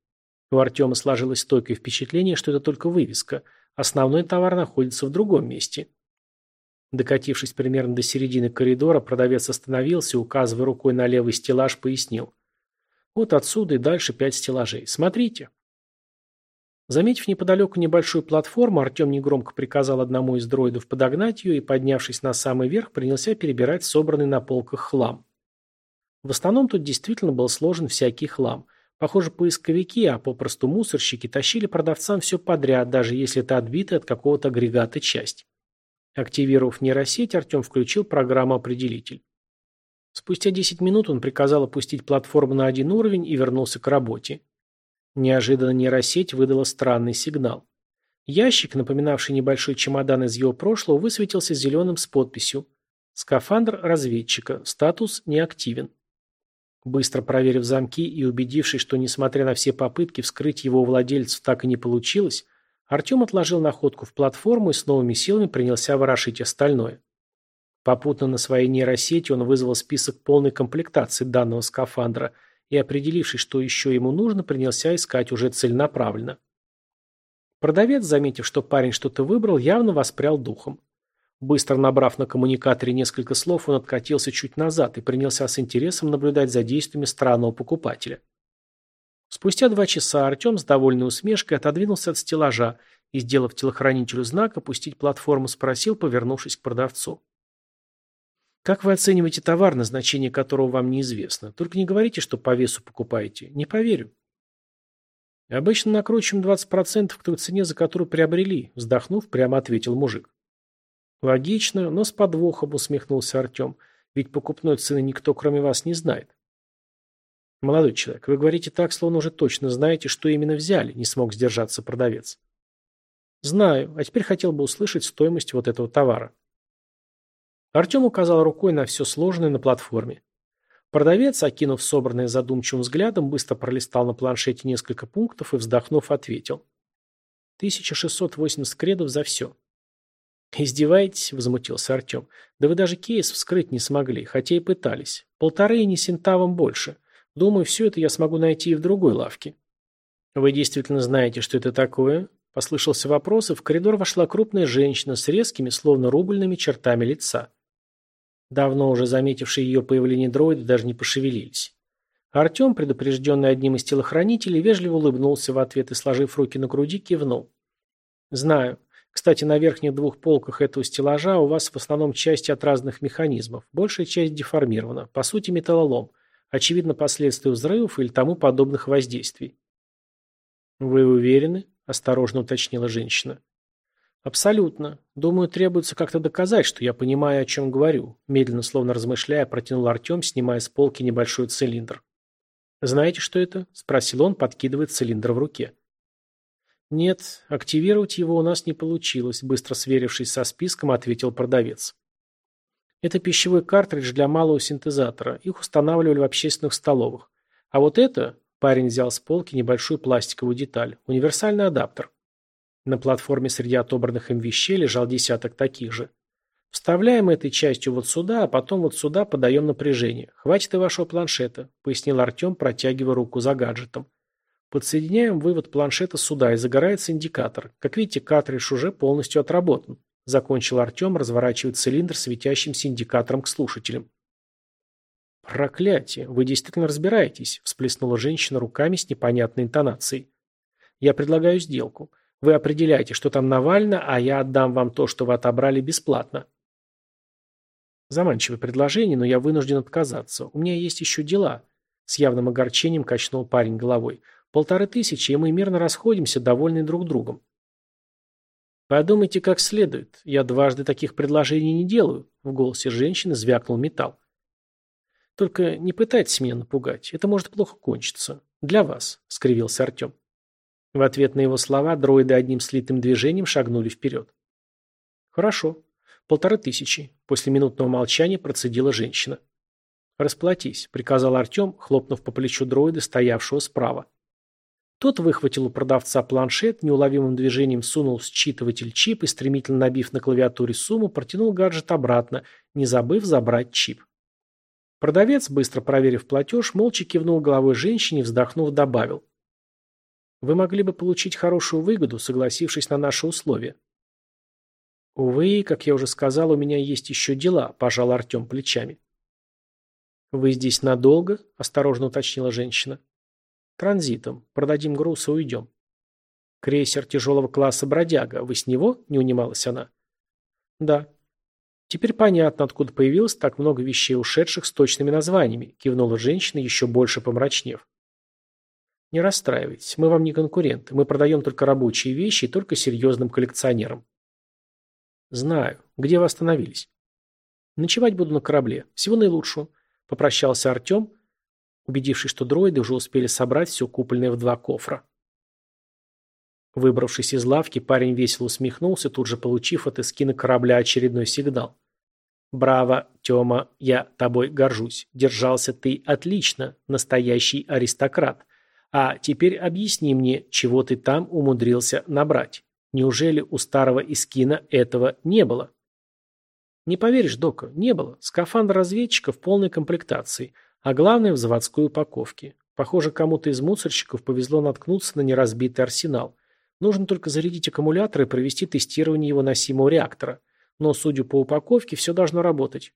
S1: У Артема сложилось стойкое впечатление, что это только вывеска. Основной товар находится в другом месте. Докатившись примерно до середины коридора, продавец остановился, указывая рукой на левый стеллаж, пояснил. Вот отсюда и дальше пять стеллажей. Смотрите. Заметив неподалеку небольшую платформу, Артем негромко приказал одному из дроидов подогнать ее и, поднявшись на самый верх, принялся перебирать собранный на полках хлам. В основном тут действительно был сложен всякий хлам. Похоже, поисковики, а попросту мусорщики, тащили продавцам все подряд, даже если это отбитая от какого-то агрегата часть. Активировав нейросеть, Артем включил программу-определитель. Спустя 10 минут он приказал опустить платформу на один уровень и вернулся к работе. Неожиданно нейросеть выдала странный сигнал. Ящик, напоминавший небольшой чемодан из его прошлого, высветился зеленым с подписью «Скафандр разведчика. Статус неактивен». Быстро проверив замки и убедившись, что, несмотря на все попытки вскрыть его владельцев так и не получилось, Артем отложил находку в платформу и с новыми силами принялся ворошить остальное. Попутно на своей нейросети он вызвал список полной комплектации данного скафандра и, определившись, что еще ему нужно, принялся искать уже целенаправленно. Продавец, заметив, что парень что-то выбрал, явно воспрял духом. Быстро набрав на коммуникаторе несколько слов, он откатился чуть назад и принялся с интересом наблюдать за действиями странного покупателя. Спустя два часа Артем с довольной усмешкой отодвинулся от стеллажа и, сделав телохранителю знак опустить платформу, спросил, повернувшись к продавцу. «Как вы оцениваете товар, назначение которого вам неизвестно? Только не говорите, что по весу покупаете. Не поверю». «Обычно накручиваем 20% к той цене, за которую приобрели», вздохнув, прямо ответил мужик. «Логично, но с подвохом», усмехнулся Артем. «Ведь покупной цены никто, кроме вас, не знает». «Молодой человек, вы говорите так, словно уже точно знаете, что именно взяли», не смог сдержаться продавец. «Знаю, а теперь хотел бы услышать стоимость вот этого товара». Артем указал рукой на все сложное на платформе. Продавец, окинув собранное задумчивым взглядом, быстро пролистал на планшете несколько пунктов и, вздохнув, ответил. 1680 кредов за все. «Издеваетесь?» – возмутился Артем. «Да вы даже кейс вскрыть не смогли, хотя и пытались. Полторы и не сентавом больше. Думаю, все это я смогу найти и в другой лавке». «Вы действительно знаете, что это такое?» Послышался вопрос, и в коридор вошла крупная женщина с резкими, словно рубльными чертами лица. Давно уже заметившие ее появление дроиды даже не пошевелились. Артем, предупрежденный одним из телохранителей, вежливо улыбнулся в ответ и, сложив руки на груди, кивнул. «Знаю. Кстати, на верхних двух полках этого стеллажа у вас в основном части от разных механизмов. Большая часть деформирована. По сути, металлолом. Очевидно, последствия взрывов или тому подобных воздействий». «Вы уверены?» – осторожно уточнила женщина. «Абсолютно. Думаю, требуется как-то доказать, что я понимаю, о чем говорю», – медленно, словно размышляя, протянул Артем, снимая с полки небольшой цилиндр. «Знаете, что это?» – спросил он, подкидывая цилиндр в руке. «Нет, активировать его у нас не получилось», – быстро сверившись со списком, ответил продавец. «Это пищевой картридж для малого синтезатора. Их устанавливали в общественных столовых. А вот это Парень взял с полки небольшую пластиковую деталь. Универсальный адаптер. На платформе среди отобранных им вещей лежал десяток таких же. Вставляем этой частью вот сюда, а потом вот сюда подаем напряжение. Хватит и вашего планшета, пояснил Артем, протягивая руку за гаджетом. Подсоединяем вывод планшета сюда, и загорается индикатор. Как видите, картридж уже полностью отработан. Закончил Артем, разворачивая цилиндр светящимся индикатором к слушателям. «Проклятие! Вы действительно разбираетесь!» – всплеснула женщина руками с непонятной интонацией. «Я предлагаю сделку. Вы определяете, что там Навально, а я отдам вам то, что вы отобрали бесплатно». Заманчивое предложение, но я вынужден отказаться. У меня есть еще дела. С явным огорчением качнул парень головой. Полторы тысячи, и мы мирно расходимся, довольны друг другом. Подумайте как следует. Я дважды таких предложений не делаю. В голосе женщины звякнул металл. Только не пытайтесь меня напугать. Это может плохо кончиться. Для вас», — скривился Артем. В ответ на его слова дроиды одним слитым движением шагнули вперед. «Хорошо. Полторы тысячи», — после минутного молчания процедила женщина. «Расплатись», — приказал Артем, хлопнув по плечу дроида, стоявшего справа. Тот выхватил у продавца планшет, неуловимым движением сунул в считыватель чип и, стремительно набив на клавиатуре сумму, протянул гаджет обратно, не забыв забрать чип. Продавец, быстро проверив платеж, молча кивнул головой женщине и, вздохнув, добавил. «Вы могли бы получить хорошую выгоду, согласившись на наши условия». «Увы, как я уже сказал, у меня есть еще дела», – пожал Артем плечами. «Вы здесь надолго?» – осторожно уточнила женщина. «Транзитом. Продадим груз и уйдем». «Крейсер тяжелого класса «Бродяга». Вы с него?» – не унималась она. «Да. «Теперь понятно, откуда появилось так много вещей, ушедших с точными названиями», кивнула женщина, еще больше помрачнев. «Не расстраивайтесь, мы вам не конкуренты. Мы продаем только рабочие вещи и только серьезным коллекционерам». «Знаю. Где вы остановились?» «Ночевать буду на корабле. Всего наилучшего», — попрощался Артем, убедившись, что дроиды уже успели собрать все купольное в два кофра. Выбравшись из лавки, парень весело усмехнулся, тут же получив от эскина корабля очередной сигнал. «Браво, Тёма, я тобой горжусь. Держался ты отлично, настоящий аристократ. А теперь объясни мне, чего ты там умудрился набрать. Неужели у старого Искина этого не было?» «Не поверишь, Дока, не было. Скафандр разведчика в полной комплектации, а главное в заводской упаковке. Похоже, кому-то из мусорщиков повезло наткнуться на неразбитый арсенал. Нужно только зарядить аккумулятор и провести тестирование его носимого реактора. Но, судя по упаковке, все должно работать.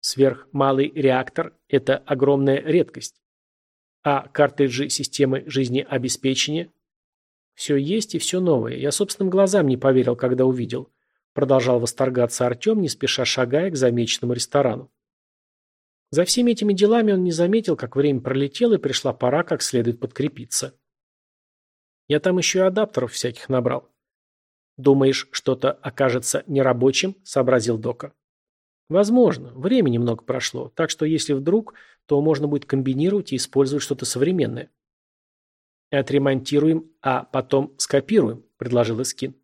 S1: Сверхмалый реактор – это огромная редкость. А картриджи системы жизнеобеспечения? Все есть и все новое. Я собственным глазам не поверил, когда увидел. Продолжал восторгаться Артем, не спеша шагая к замеченному ресторану. За всеми этими делами он не заметил, как время пролетело и пришла пора как следует подкрепиться. Я там еще и адаптеров всяких набрал. Думаешь, что-то окажется нерабочим? Сообразил Дока. Возможно. Времени много прошло, так что если вдруг, то можно будет комбинировать и использовать что-то современное. Отремонтируем, а потом скопируем, предложил Искин.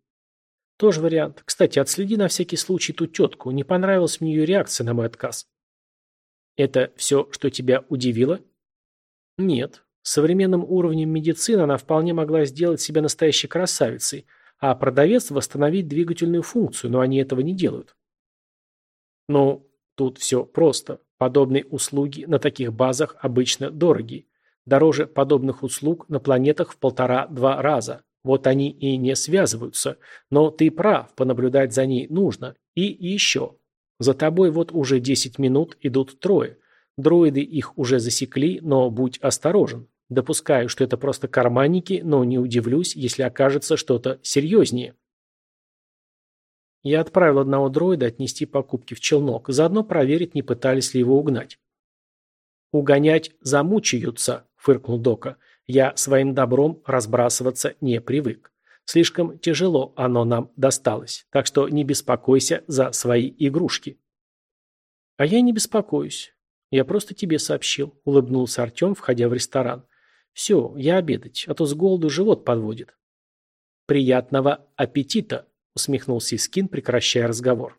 S1: Тоже вариант. Кстати, отследи на всякий случай ту тетку. Не понравилась мне ее реакция на мой отказ. Это все, что тебя удивило? Нет. Современным уровнем медицины она вполне могла сделать себя настоящей красавицей, а продавец восстановить двигательную функцию, но они этого не делают. Ну, тут все просто. Подобные услуги на таких базах обычно дороги. Дороже подобных услуг на планетах в полтора-два раза. Вот они и не связываются. Но ты прав, понаблюдать за ней нужно. И еще. За тобой вот уже 10 минут идут трое. Дроиды их уже засекли, но будь осторожен. Допускаю, что это просто карманники, но не удивлюсь, если окажется что-то серьезнее. Я отправил одного дроида отнести покупки в челнок, заодно проверить, не пытались ли его угнать. «Угонять замучаются», — фыркнул Дока. «Я своим добром разбрасываться не привык. Слишком тяжело оно нам досталось, так что не беспокойся за свои игрушки». «А я не беспокоюсь. Я просто тебе сообщил», — улыбнулся Артем, входя в ресторан. «Все, я обедать, а то с голоду живот подводит». «Приятного аппетита!» Усмехнулся Искин, прекращая разговор.